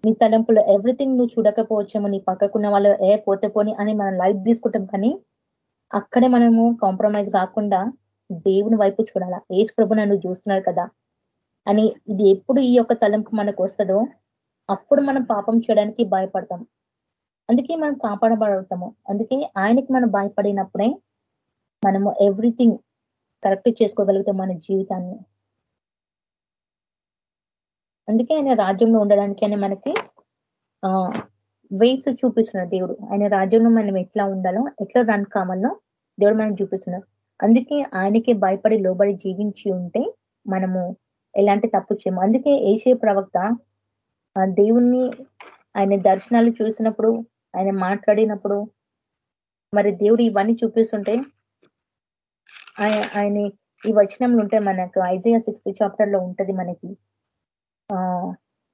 నీ తలంపులో ఎవ్రీథింగ్ నువ్వు చూడకపోవచ్చేమో నీ పక్కకున్న వాళ్ళు ఏ పోతే పోని అని మనం లైఫ్ తీసుకుంటాం. కానీ అక్కడే మనము కాంప్రమైజ్ కాకుండా దేవుని వైపు చూడాలా. ఏజ్ ప్రభు నన్ను చూస్తున్నారు కదా. అని ఇది ఎప్పుడు ఈ యొక్క తలంపు మనకు వస్తుందో అప్పుడు మనం పాపం చేయడానికి భయపడతాం. అందుకే మనం కాపాడబడతాము. అందుకే ఆయనకి మనం భయపడినప్పుడే మనము ఎవ్రీథింగ్ కరెక్ట్ చేసుకోగలుగుతాం మన జీవితాన్ని. అందుకే ఆయన రాజ్యంలో ఉండడానికి అని మనకి ఆ వేస్ చూపిస్తున్నాడు దేవుడు. ఆయన రాజ్యంలో మనం ఎట్లా ఉండాలో ఎట్లా రన్ కావాలో దేవుడు మనం చూపిస్తున్నాడు. అందుకే ఆయనకి భయపడి లోబడి జీవించి ఉంటే మనము ఎలాంటి తప్పు చేయము. అందుకే ఏషే ప్రవక్త దేవుణ్ణి ఆయన దర్శనాలు చూసినప్పుడు ఆయన మాట్లాడినప్పుడు మరి దేవుడు ఇవన్నీ చూపిస్తుంటే ఆయన ఈ వచనంలో ఉంటే మనకు ఐజయ సిక్స్త్ చాప్టర్లో ఉంటది మనకి.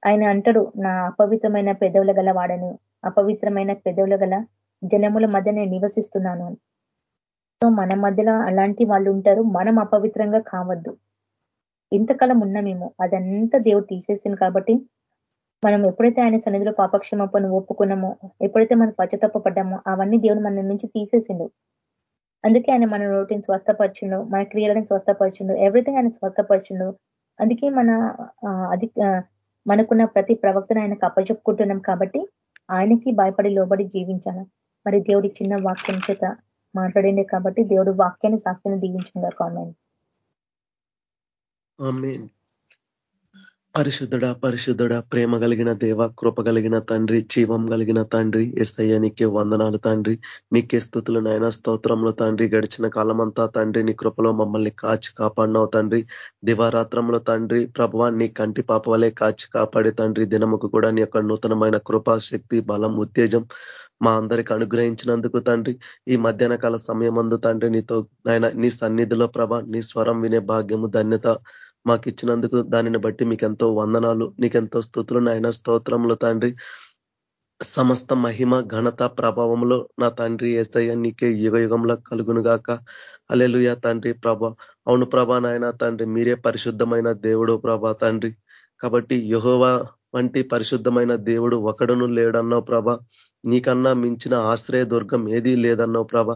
ఆయన అంటాడు నా అపవిత్రమైన పెదవుల గల వాడను అపవిత్రమైన పెదవుల గల జనముల మధ్య నేను నివసిస్తున్నాను. సో మన మధ్యలో అలాంటి వాళ్ళు ఉంటారు మనం అపవిత్రంగా కావద్దు. ఇంతకాలం ఉన్నామేమో అదంతా దేవుడు తీసేసింది కాబట్టి మనం ఎప్పుడైతే ఆయన సన్నిధిలో పాపక్షమాపణ ఒప్పుకున్నామో ఎప్పుడైతే మనం పశ్చతప్పడ్డామో అవన్నీ దేవుడు మన నుంచి తీసేసిండు. అందుకే ఆయన మన రోటీని స్వస్థపరిచిండు మన క్రియలను స్వస్థపరిచిండు ఎవ్రీథింగ్ ఆయన స్వస్థపరిచిండు. అందుకే మన అది మనకున్న ప్రతి ప్రవక్తను ఆయనకు అప్పచెప్పుకుంటున్నాం కాబట్టి ఆయనకి భయపడి లోబడి జీవించాలి. మరి దేవుడి చిన్న వాక్యం చేత మాట్లాడిండే కాబట్టి దేవుడు వాక్యాన్ని సాక్ష్యాన్ని దీవించిందా కామెంట్
పరిశుద్ధుడ పరిశుద్ధుడ ప్రేమ కలిగిన దేవ కృప కలిగిన తండ్రి జీవం కలిగిన తండ్రి ఎస్ఐయ నీకే వందనాలు తండ్రి నీకే స్థుతులు నాయన స్తోత్రంలో తండ్రి గడిచిన కాలమంతా తండ్రి నీ కృపలో మమ్మల్ని కాచి కాపాడినావు తండ్రి దివారాత్రంలో తండ్రి ప్రభావ నీ కంటి పాప వలె కాచి కాపాడే తండ్రి దినముకు కూడా నీ యొక్క నూతనమైన కృపా శక్తి బలం ఉత్తేజం మా అందరికి అనుగ్రహించినందుకు తండ్రి ఈ మధ్యాహ్న కాల సమయం తండ్రి నీతో నాయన నీ సన్నిధిలో ప్రభ నీ స్వరం వినే భాగ్యము ధన్యత మాకు ఇచ్చినందుకు దానిని బట్టి మీకెంతో వందనాలు నీకెంతో స్థుతులు నాయన. స్తోత్రములు తండ్రి. సమస్త మహిమ ఘనత ప్రభావంలో నా తండ్రి ఏస్తయ్య నీకే యుగ యుగంలో కలుగును గాక అలెలుయ తండ్రి ప్రభ. అవును ప్రభా నాయన తండ్రి మీరే పరిశుద్ధమైన దేవుడు ప్రభా తండ్రి. కాబట్టి యహోవా వంటి పరిశుద్ధమైన దేవుడు ఒకడును లేడన్నావు ప్రభ. నీకన్నా మించిన ఆశ్రయ దుర్గం ఏదీ లేదన్నావు ప్రభ.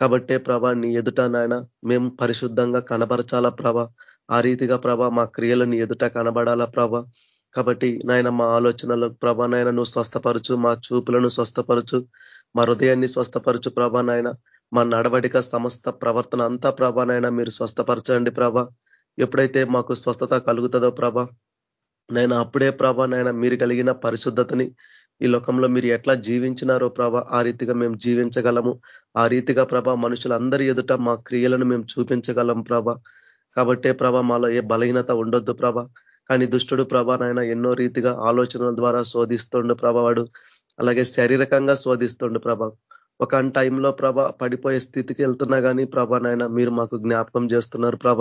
కాబట్టే ప్రభ నీ ఎదుట నాయన మేము పరిశుద్ధంగా కనపరచాలా ప్రభ. ఆ రీతిగా ప్రభ మా క్రియలను ఎదుట కనబడాలా ప్రభ. కాబట్టి నాయన మా ఆలోచనలు ప్రభా నాయన నువ్వు స్వస్థపరచు మా చూపులను స్వస్థపరచు మా హృదయాన్ని స్వస్థపరచు ప్రభ నాయన. మా నడవడిక సమస్త ప్రవర్తన అంతా ప్రభా నాయన మీరు స్వస్థపరచండి ప్రభ. ఎప్పుడైతే మాకు స్వస్థత కలుగుతుందో ప్రభ నేను అప్పుడే ప్రభ నాయన మీరు కలిగిన పరిశుద్ధతని ఈ లోకంలో మీరు ఎట్లా జీవించినారో ప్రభ ఆ రీతిగా మేము జీవించగలము. ఆ రీతిగా ప్రభ మనుషులందరి ఎదుట మా క్రియలను మేము చూపించగలం ప్రభ. కాబట్టే ప్రభ మాలో ఏ బలహీనత ఉండొద్దు ప్రభ. కానీ దుష్టుడు ప్రభ నాయన ఎన్నో రీతిగా ఆలోచనల ద్వారా శోధిస్తుండు ప్రభ వాడు. అలాగే శారీరకంగా శోధిస్తుండు ప్రభ. ఒక టైంలో ప్రభ పడిపోయే స్థితికి వెళ్తున్నా కానీ ప్రభ నాయన మీరు మాకు జ్ఞాపకం చేస్తున్నారు ప్రభ.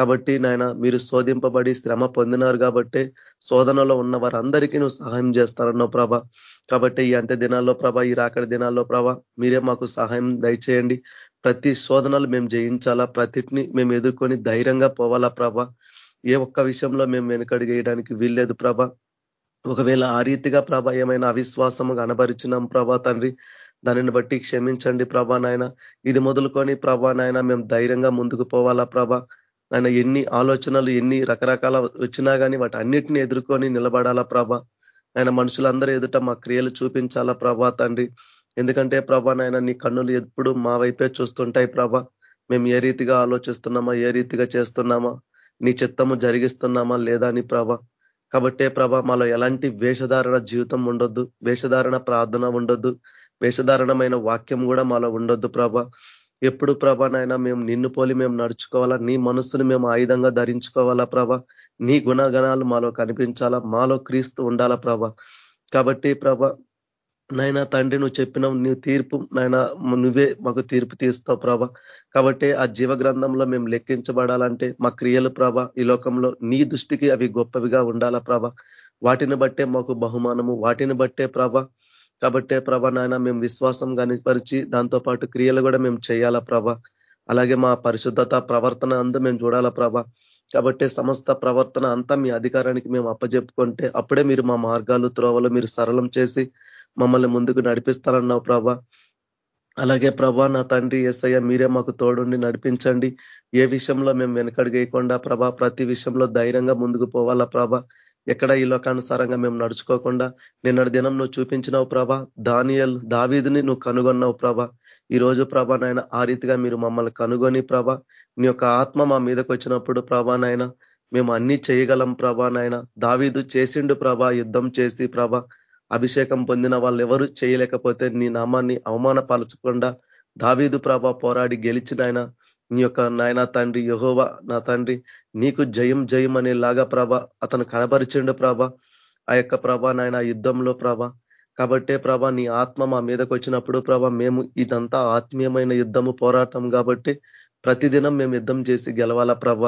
కాబట్టి నాయన మీరు శోధింపబడి శ్రమ పొందినారు కాబట్టి శోధనలో ఉన్న వారందరికీ నువ్వు సహాయం చేస్తానన్నావు ప్రభ. కాబట్టి ఈ అంత్య దినాల్లో ప్రభ ఈ రాకడి దినాల్లో ప్రభ మీరే మాకు సహాయం దయచేయండి. ప్రతి శోధనలు మేము జయించాలా? ప్రతిటిని మేము ఎదుర్కొని ధైర్యంగా పోవాలా ప్రభ? ఏ ఒక్క విషయంలో మేము వెనుకడిగేయడానికి వీల్లేదు ప్రభ. ఒకవేళ ఆ రీతిగా ప్రభ ఏమైనా అవిశ్వాసము కనబరిచినాం ప్రభా తండ్రి దానిని బట్టి క్షమించండి ప్రభా నాయన. ఇది మొదలుకొని ప్రభా నాయన మేము ధైర్యంగా ముందుకు పోవాలా ప్రభ? ఆయన ఎన్ని ఆలోచనలు ఎన్ని రకరకాల వచ్చినా కానీ వాటి అన్నిటిని ఎదుర్కొని నిలబడాలా ప్రభ? ఆయన మనుషులందరూ ఎదుట మా క్రియలు చూపించాలా ప్రభా తండ్రి? ఎందుకంటే ప్రభా నాయన నీ కన్నులు ఎప్పుడు మా వైపే చూస్తుంటాయి ప్రభ. మేము ఏ రీతిగా ఆలోచిస్తున్నామా ఏ రీతిగా చేస్తున్నామా? నీ చిత్తము జరిగిస్తున్నామా లేదా అని ప్రభ? కాబట్టే ప్రభ మాలో ఎలాంటి వేషధారణ జీవితం ఉండొద్దు వేషధారణ ప్రార్థన ఉండొద్దు వేషధారణమైన వాక్యం కూడా మాలో ఉండొద్దు ప్రభ. ఎప్పుడు ప్రభ నాయన మేము నిన్ను పోలి మేము నడుచుకోవాలా? నీ మనస్సును మేము ఆయుధంగా ధరించుకోవాలా ప్రభ? నీ గుణగణాలు మాలో కనిపించాలా? మాలో క్రీస్తు ఉండాలా ప్రభ? కాబట్టి ప్రభ నాయన తండ్రి నువ్వు చెప్పినావు నీ తీర్పు నాయన నువ్వే మాకు తీర్పు తీస్తావు ప్రభ. కాబట్టి ఆ జీవ గ్రంథంలో మేము లెక్కించబడాలంటే మా క్రియలు ప్రభ ఈ లోకంలో నీ దృష్టికి అవి గొప్పవిగా ఉండాలా ప్రభ? వాటిని బట్టే మాకు బహుమానము వాటిని బట్టే ప్రభ కాబట్టే ప్రభ నాయన మేము విశ్వాసం కనిపరిచి దాంతో పాటు క్రియలు కూడా మేము చేయాలా ప్రభ. అలాగే మా పరిశుద్ధత ప్రవర్తన అందు మేము చూడాలా ప్రభ. కాబట్టి సమస్త ప్రవర్తన అంతా మీ అధికారానికి మేము అప్పజెప్పుకుంటే అప్పుడే మీరు మా మార్గాలు త్రోవలు మీరు సరళం చేసి మమ్మల్ని ముందుకు నడిపిస్తారన్నావు ప్రభ. అలాగే ప్రభా నా తండ్రి ఏసయ్య మీరే మాకు తోడుండి నడిపించండి. ఏ విషయంలో మేము వెనకడిగేయకుండా ప్రభ ప్రతి విషయంలో ధైర్యంగా ముందుకు పోవాలా ప్రభ. ఎక్కడ ఈ లోకానుసారంగా మేము నడుచుకోకుండా నిన్నటి దినం నువ్వు చూపించినావు ప్రభ దానియల్ దావీదిని నువ్వు కనుగొన్నావు ప్రభ. ఈ రోజు ప్రభ నాయన ఆ రీతిగా మీరు మమ్మల్ని కనుగొని ప్రభ నీ యొక్క ఆత్మ మా మీదకి వచ్చినప్పుడు ప్రభా నాయన మేము అన్ని చేయగలం ప్రభా నాయన. దావీదు చేసిండు ప్రభ యుద్ధం చేసి ప్రభ అభిషేకం పొందిన వాళ్ళు ఎవరు చేయలేకపోతే నీ నామాన్ని అవమానపరచకుండా దావీదు ప్రభ పోరాడి గెలిచినాయన నీ యొక్క నాయన తండ్రి యహోవ నా తండ్రి నీకు జయం జయం అనేలాగా ప్రభ అతను కనపరిచిండు ప్రభ ఆ యొక్క ప్రభ నాయన యుద్ధంలో ప్రభ. కాబట్టే ప్రభ నీ ఆత్మ మా మీదకు వచ్చినప్పుడు ప్రభ మేము ఇదంతా ఆత్మీయమైన యుద్ధము పోరాటం కాబట్టి ప్రతిదినం మేము యుద్ధం చేసి గెలవాలా ప్రభ.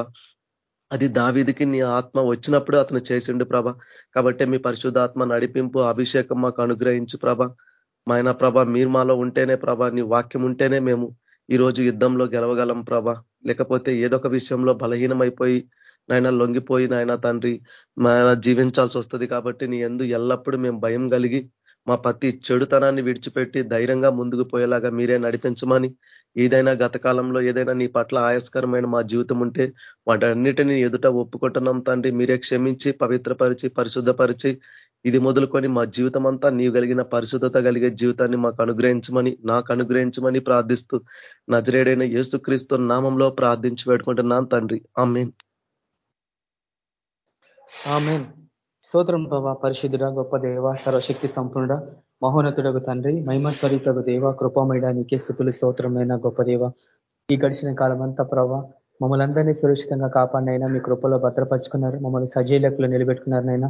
అది దావిదికి నీ ఆత్మ వచ్చినప్పుడు అతను చేసిండు ప్రభ. కాబట్టి మీ పరిశుద్ధాత్మ నడిపింపు అభిషేకం మాకు అనుగ్రహించు ప్రభ. మాయన ప్రభ మీరు మాలో ఉంటేనే ప్రభ నీ వాక్యం ఉంటేనే మేము ఈరోజు యుద్ధంలో గెలవగలం ప్రభ. లేకపోతే ఏదొక విషయంలో బలహీనమైపోయి నాయన లొంగిపోయి నాయన తండ్రి నాయన జీవించాల్సి వస్తుంది కాబట్టి నీ ఎందు ఎల్లప్పుడూ మేము భయం కలిగి మా ప్రతి చెడుతనాన్ని విడిచిపెట్టి ధైర్యంగా ముందుకు పోయేలాగా మీరే నడిపించమని ఏదైనా గతకాలంలో ఏదైనా నీ పట్ల ఆయాస్కరమైన మా జీవితం ఉంటే వాటన్నిటిని ఎదుట ఒప్పుకుంటున్నాం తండ్రి. మీరే క్షమించి పవిత్రపరిచి పరిశుద్ధపరిచి ఇది మొదలుకొని మా జీవితం అంతా నీవు కలిగిన పరిశుద్ధత కలిగే జీవితాన్ని మాకు అనుగ్రహించమని నాకు అనుగ్రహించమని ప్రార్థిస్తూ నజరేడైన యేసుక్రీస్తు నామంలో ప్రార్థించి పెట్టుకుంటున్నాను తండ్రి. ఆమెన్.
ఆమెన్. స్తోత్రం ప్రభా పరిశుద్ధుడ గొప్ప దేవ సర్వశక్తి సంపూర్ణ మహోన్నతుడకు తండ్రి మహిమ స్వరూపకు దేవ కృపమైన నీకే స్థుతులు స్తోత్రమైన గొప్ప దేవ. ఈ గడిచిన కాలం అంతా ప్రభా మమ్మల్ని అందరినీ సురక్షితంగా కాపాడినైనా మీ కృపలో భద్రపరుచుకున్నారు మమ్మల్ని సజీలకులు నిలబెట్టుకున్నారనైనా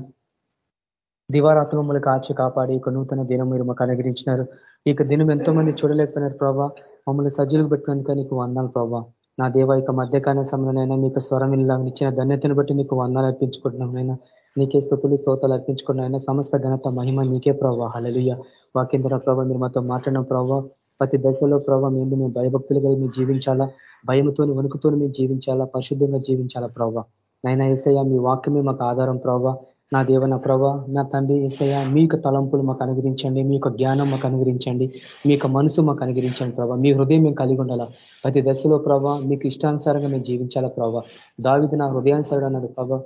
దివారాత్రులు మమ్మల్ని కాచి కాపాడి ఒక నూతన దినం మీరు మాకు అనుగ్రహించినారు. ఇక దినం ఎంతో మంది చూడలేకపోయినారు ప్రభావ మమ్మల్ని సజ్జులకు పెట్టినందుక నీకు వందాలు ప్రభావ నా దేవ యొక్క మధ్యకాల సమయంలోనైనా మీకు స్వరం ఇచ్చిన ధన్యతను బట్టి నీకు వందాలు అర్పించుకుంటున్నాం నీకే స్థుతులు స్తోతాలు అర్పించుకున్నాయినా సమస్త ఘనత మహిమ నీకే ప్రభావ హలలుయ వాకేంద్ర ప్రభావ మీరు మాతో మాట్లాడిన ప్రభావ ప్రతి దశలో ప్రభావ మేము మేము భయభక్తులు మేము జీవించాలా? భయముతో వణుకుతో మేము జీవించాలా? పరిశుద్ధంగా జీవించాలా ప్రభావ నైనా ఏసయ్య మీ వాక్యమే మాకు ఆధారం ప్రభావ నా దేవ నా ప్రభా నా తండ్రి ఏసయ్య మీ తలంపులు మాకు అనుగ్రహించండి మీ యొక్క జ్ఞానం మాకు అనుగ్రహించండి మీ మనసు మాకు అనుగ్రహించండి ప్రభావ మీ హృదయం మేము కలిగి ఉండాలా? ప్రతి దశలో ప్రభా మీకు ఇష్టానుసారంగా మేము జీవించాలా ప్రభా? దావిది నా హృదయానుసారుడు అన్నది ప్రభా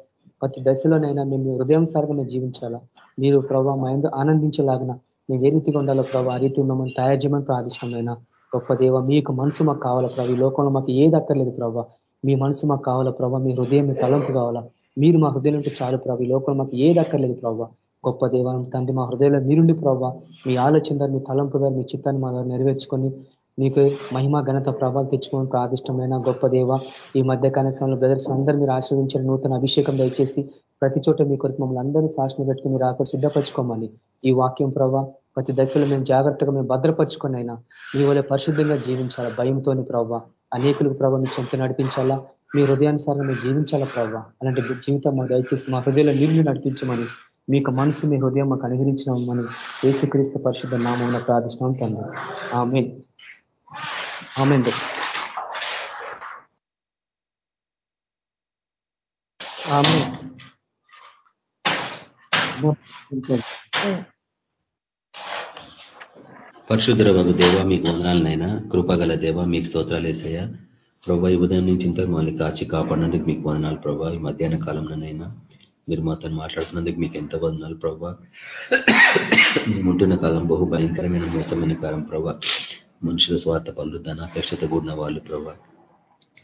ప్రతి దశలోనైనా మేము హృదయానుసారంగా మేము జీవించాలా? మీరు ప్రభా మా ఎందు ఆనందించేలాగిన మేము ఏ రీతిగా ఉండాలో ప్రభా? ఆ రీతి మమ్మల్ని తయారు చేయమని ప్రార్థిష్టమైనా గొప్ప దేవ మీకు మనసు మాకు కావాలా ప్రభా? ఈ లోకంలో మాకు ఏది అక్కర్లేదు ప్రభా. మీ మనసు మాకు కావాలా ప్రభా? మీ హృదయం మీ తలంపు కావాలా? మీరు మా హృదయం ఉంటే చాలు ప్రభు. ఈ లోపల మాకు ఏది అక్కర్లేదు ప్రభావ గొప్ప దేవాలయం తండ్రి మా హృదయంలో మీరుండి ప్రభావ మీ ఆలోచన మీ తలంపు మీ చిత్తాన్ని మా నెరవేర్చుకొని మీకు మహిమ ఘనత ప్రభావం తెచ్చుకోవడం ప్రాదిష్టమైన గొప్ప దేవ. ఈ మధ్య కనీసంలో బ్రదర్స్ అందరూ మీరు ఆశ్రయించిన నూతన అభిషేకం దయచేసి ప్రతి చోట మీ కొరకు మమ్మల్ని అందరినీ శాసన పెట్టుకుని మీరు ఆకలి సిద్ధపరచుకోమని ఈ వాక్యం ప్రభావ ప్రతి దశలో మేము జాగ్రత్తగా మేము భద్రపరుచుకొని అయినా మీ వల్ల పరిశుద్ధంగా జీవించాలా? భయంతోని ప్రభావ అనేకులకు ప్రభావ మీ చెంత నడిపించాలా? మీ హృదయానుసారంగా మీరు జీవించాలా ప్రభావ అలాంటి జీవితం మా దయచేసి మా హృదయంలో నీళ్ళు నడిపించమని మీకు మనసు మీ హృదయం మాకు అనుగ్రహించినామని ఏసుక్రీస్తు పరిశుద్ధ నామంలో ప్రార్థిస్తున్నాం తండ్రి. ఆమె ఆమె ఆమె
పరిశుద్ధర వగు దేవ మీకు వందనాలనైనా కృపగల దేవ మీకు స్తోత్రాలు వేసయ్యా ప్రభా ఈ ఉదయం నుంచి ఇంత మమ్మల్ని కాచి కాపాడినందుకు మీకు వదనాలు ప్రభా. ఈ మధ్యాహ్న కాలంలోనైనా మీరు మాతో మాట్లాడుతున్నందుకు మీకు ఎంత వదనాలు ప్రభా. మేముంటున్న కాలం బహు భయంకరమైన మోసమైన కాలం ప్రభా. మనుషుల స్వార్థ పనులు ధనాపేక్షత కూడిన వాళ్ళు ప్రభా.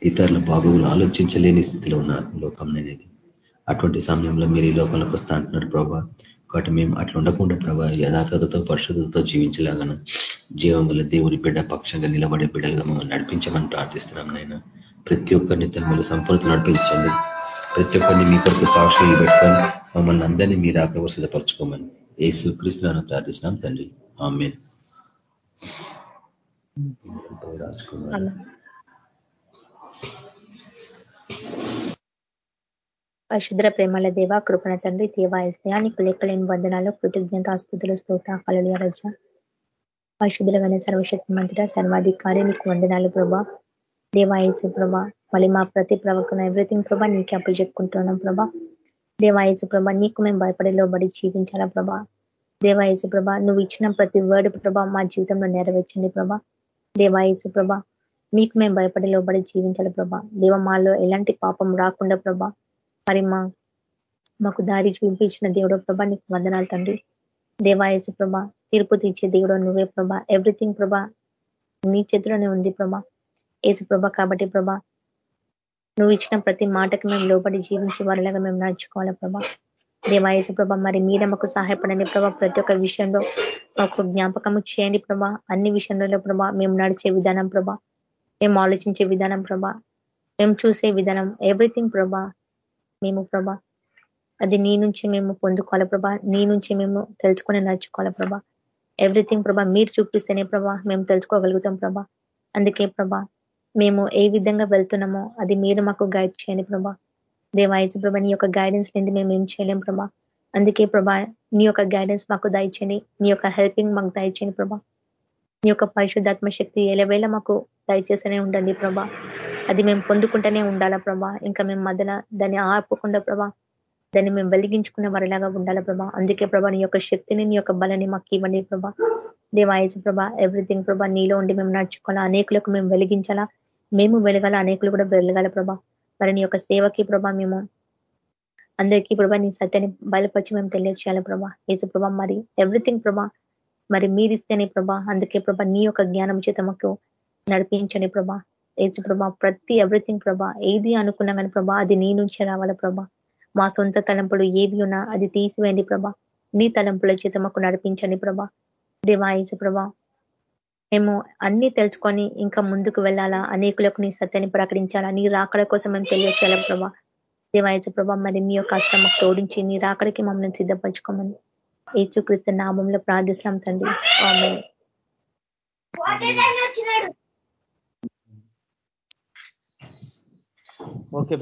ఇతరుల బాగులు ఆలోచించలేని స్థితిలో ఉన్న లోకం అనేది. అటువంటి సమయంలో మీరు ఈ లోకంలోకి వస్తా అంటున్నారు ప్రభా. కాబట్టి మేము అట్లా ఉండకుండా ప్రభా యథార్థతతో పరిశుద్ధతతో జీవించలాగన. జీవంగల దేవుని బిడ్డ పక్షంగా నిలబడే బిడ్డలుగా మమ్మల్ని నడిపించమని ప్రార్థిస్తున్నాం నాయన. ప్రతి ఒక్కరిని తన సంపూర్ణత నడిపించండి. ప్రతి ఒక్కరిని మీ కొరకు సాక్షులు పెట్టుకొని మమ్మల్ని అందరినీ మీరు ఆకవ సిద్ధపరచుకోమని ఏసు క్రీస్తులను ప్రార్థిస్తున్నాం తండ్రి. ఆమె రాజకుమార్
పరిశుద్ర ప్రేమల దేవ కృపణ తండ్రి దేవాయస్యా నీకు లెక్కలేని వందనాలు కృతజ్ఞత ఆస్తుతులు స్తోత కలలియ రజ. పరిశుద్ధులమైన సర్వశక్తి మంత్రి సర్వాధికారి నీకు వందనాలు ప్రభా. దేవాయసు ప్రభా మళ్ళీ మా ప్రతి ప్రవక్తన ఎవ్రీథింగ్ ప్రభా నీకే అప్పులు చెప్పుకుంటున్నాం ప్రభా. దేవాయసు ప్రభా నీకు మేము భయపడే లోబడి జీవించాలా ప్రభా. దేవాయసు ప్రభా నువ్వు ఇచ్చిన ప్రతి వర్డ్ ప్రభా మా జీవితంలో నెరవేర్చండి ప్రభా. దేవాయసు ప్రభా మీకు మేము భయపడే లోబడి జీవించాలి ప్రభా. దేవ మాలో ఎలాంటి పాపం రాకుండా ప్రభా. మరి మా మాకు దారి చూపించిన దేవుడు ప్రభా నీకు వందనాలు తండ్రి. దేవాయసు ప్రభ తీర్పు తీర్చే దేవుడు నువ్వే ప్రభా ఎవ్రీథింగ్ ప్రభా నీ చేతిలోనే ఉంది ప్రభ. ఏసు ప్రభ కాబట్టి ప్రభా నువ్వు ఇచ్చిన ప్రతి మాటకి మేము లోపడి జీవించే వారిలాగా మేము నడుచుకోవాలి ప్రభా. దేవాయసు ప్రభా మరి మీరే మాకు సహాయపడండి ప్రభా. ప్రతి ఒక్క విషయంలో మాకు జ్ఞాపకము చేయండి ప్రభా. అన్ని విషయంలో ప్రభా మేము నడిచే విధానం ప్రభా. మేము ఆలోచించే విధానం ప్రభా. మేము చూసే విధానం ఎవ్రీథింగ్ ప్రభా మేము ప్రభా. అది నీ నుంచి మేము పొందుకోవాలి ప్రభా. నీ నుంచి మేము తెలుసుకొని నడుచుకోవాలి ప్రభా. ఎవ్రీథింగ్ ప్రభా మీరు చూపిస్తేనే ప్రభా మేము తెలుసుకోగలుగుతాం ప్రభా. అందుకే ప్రభా మేము ఏ విధంగా వెళ్తున్నామో అది మీరు మాకు గైడ్ చేయండి ప్రభా. దేవాయచు ప్రభా నీ యొక్క గైడెన్స్ లేని మేము ఏం చేయలేం ప్రభా. అందుకే ప్రభా నీ యొక్క గైడెన్స్ మాకు దయచేయండి. నీ యొక్క హెల్పింగ్ మాకు దయచేయండి ప్రభా. నీ యొక్క పరిశుద్ధాత్మ శక్తి ఎలవేళ మాకు దయచేస్తూనే ఉండండి ప్రభా. అది మేము పొందుకుంటూనే ఉండాలా ప్రభా. ఇంకా మేము మధ్యన దాన్ని ఆపకుండా ప్రభా దాన్ని మేము వెలిగించుకున్న వారిలాగా ఉండాలి ప్రభా? అందుకే ప్రభా నీ యొక్క శక్తిని నీ యొక్క బలని మాకు ఇవ్వండి ప్రభా. దేవాయచ ప్రభా ఎవ్రీథింగ్ ప్రభా నీలో ఉండి మేము నడుచుకోవాలా? అనేకులకు మేము వెలిగించాలా? మేము వెలగాల? అనేకులు కూడా వెలగాల ప్రభా. మరి నీ యొక్క సేవకి ప్రభా మేము అందరికీ ప్రభా నీ సత్యాన్ని బయలుపరిచి మేము తెలియచేయాలి ప్రభా? ఏసు ప్రభా మరి ఎవ్రీథింగ్ ప్రభా మరి మీరిస్తేనే ప్రభా. అందుకే ప్రభా నీ యొక్క జ్ఞానం చేత మాకు నడిపించని ప్రభా. ఏజు ప్రభా ప్రతి ఎవ్రీథింగ్ ప్రభా ఏది అనుకున్నా కానీ ప్రభా అది నీ నుంచే రావాల ప్రభా? మా సొంత తలంపులు ఏవి ఉన్నా అది తీసివేయండి ప్రభా. నీ తలంపుల చేత మాకు నడిపించండి ప్రభా. దేవాయసు ప్రభా మేము అన్ని తెలుసుకొని ఇంకా ముందుకు వెళ్ళాలా? అనేకులకు నీ సత్యాన్ని ప్రకటించాలా? నీ రాకడ కోసం మేము తెలియచేయాలి ప్రభా? దేవాయచ ప్రభా మరి మీ యొక్క అస్తమ తోడించి నీ రాకడికి మమ్మల్ని సిద్ధపరచుకోమని. ఏచుక్రీస్తు నామంలో ప్రార్థిస్తున్నాం తండ్రి.
ఓకే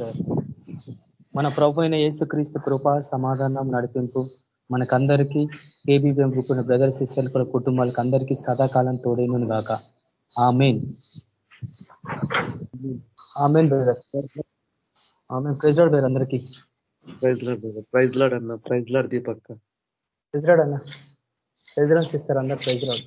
మన ప్రభు అయిన క్రీస్తు కృప సమాధానం నడిపింపు మనకందరికీ ఏబీబీఎం గ్రూప్ బ్రదర్ సిస్టర్ కుటుంబాలకు అందరికీ సదాకాలం తోడేను గాక. ఆమెన్. Amen brother. ఆమె ప్రైజ్ లాడ్ అందరికీ.
ప్రైజ్ లాడ్ ప్రైజ్ లాడ్ అన్న. ప్రైజ్ లాడ్ దీపక్క
ప్రైజ్ లాడ్ అన్న. ప్రైజ్ లాడ్ సిస్టర్ అందరు ప్రైజ్ లాడ్.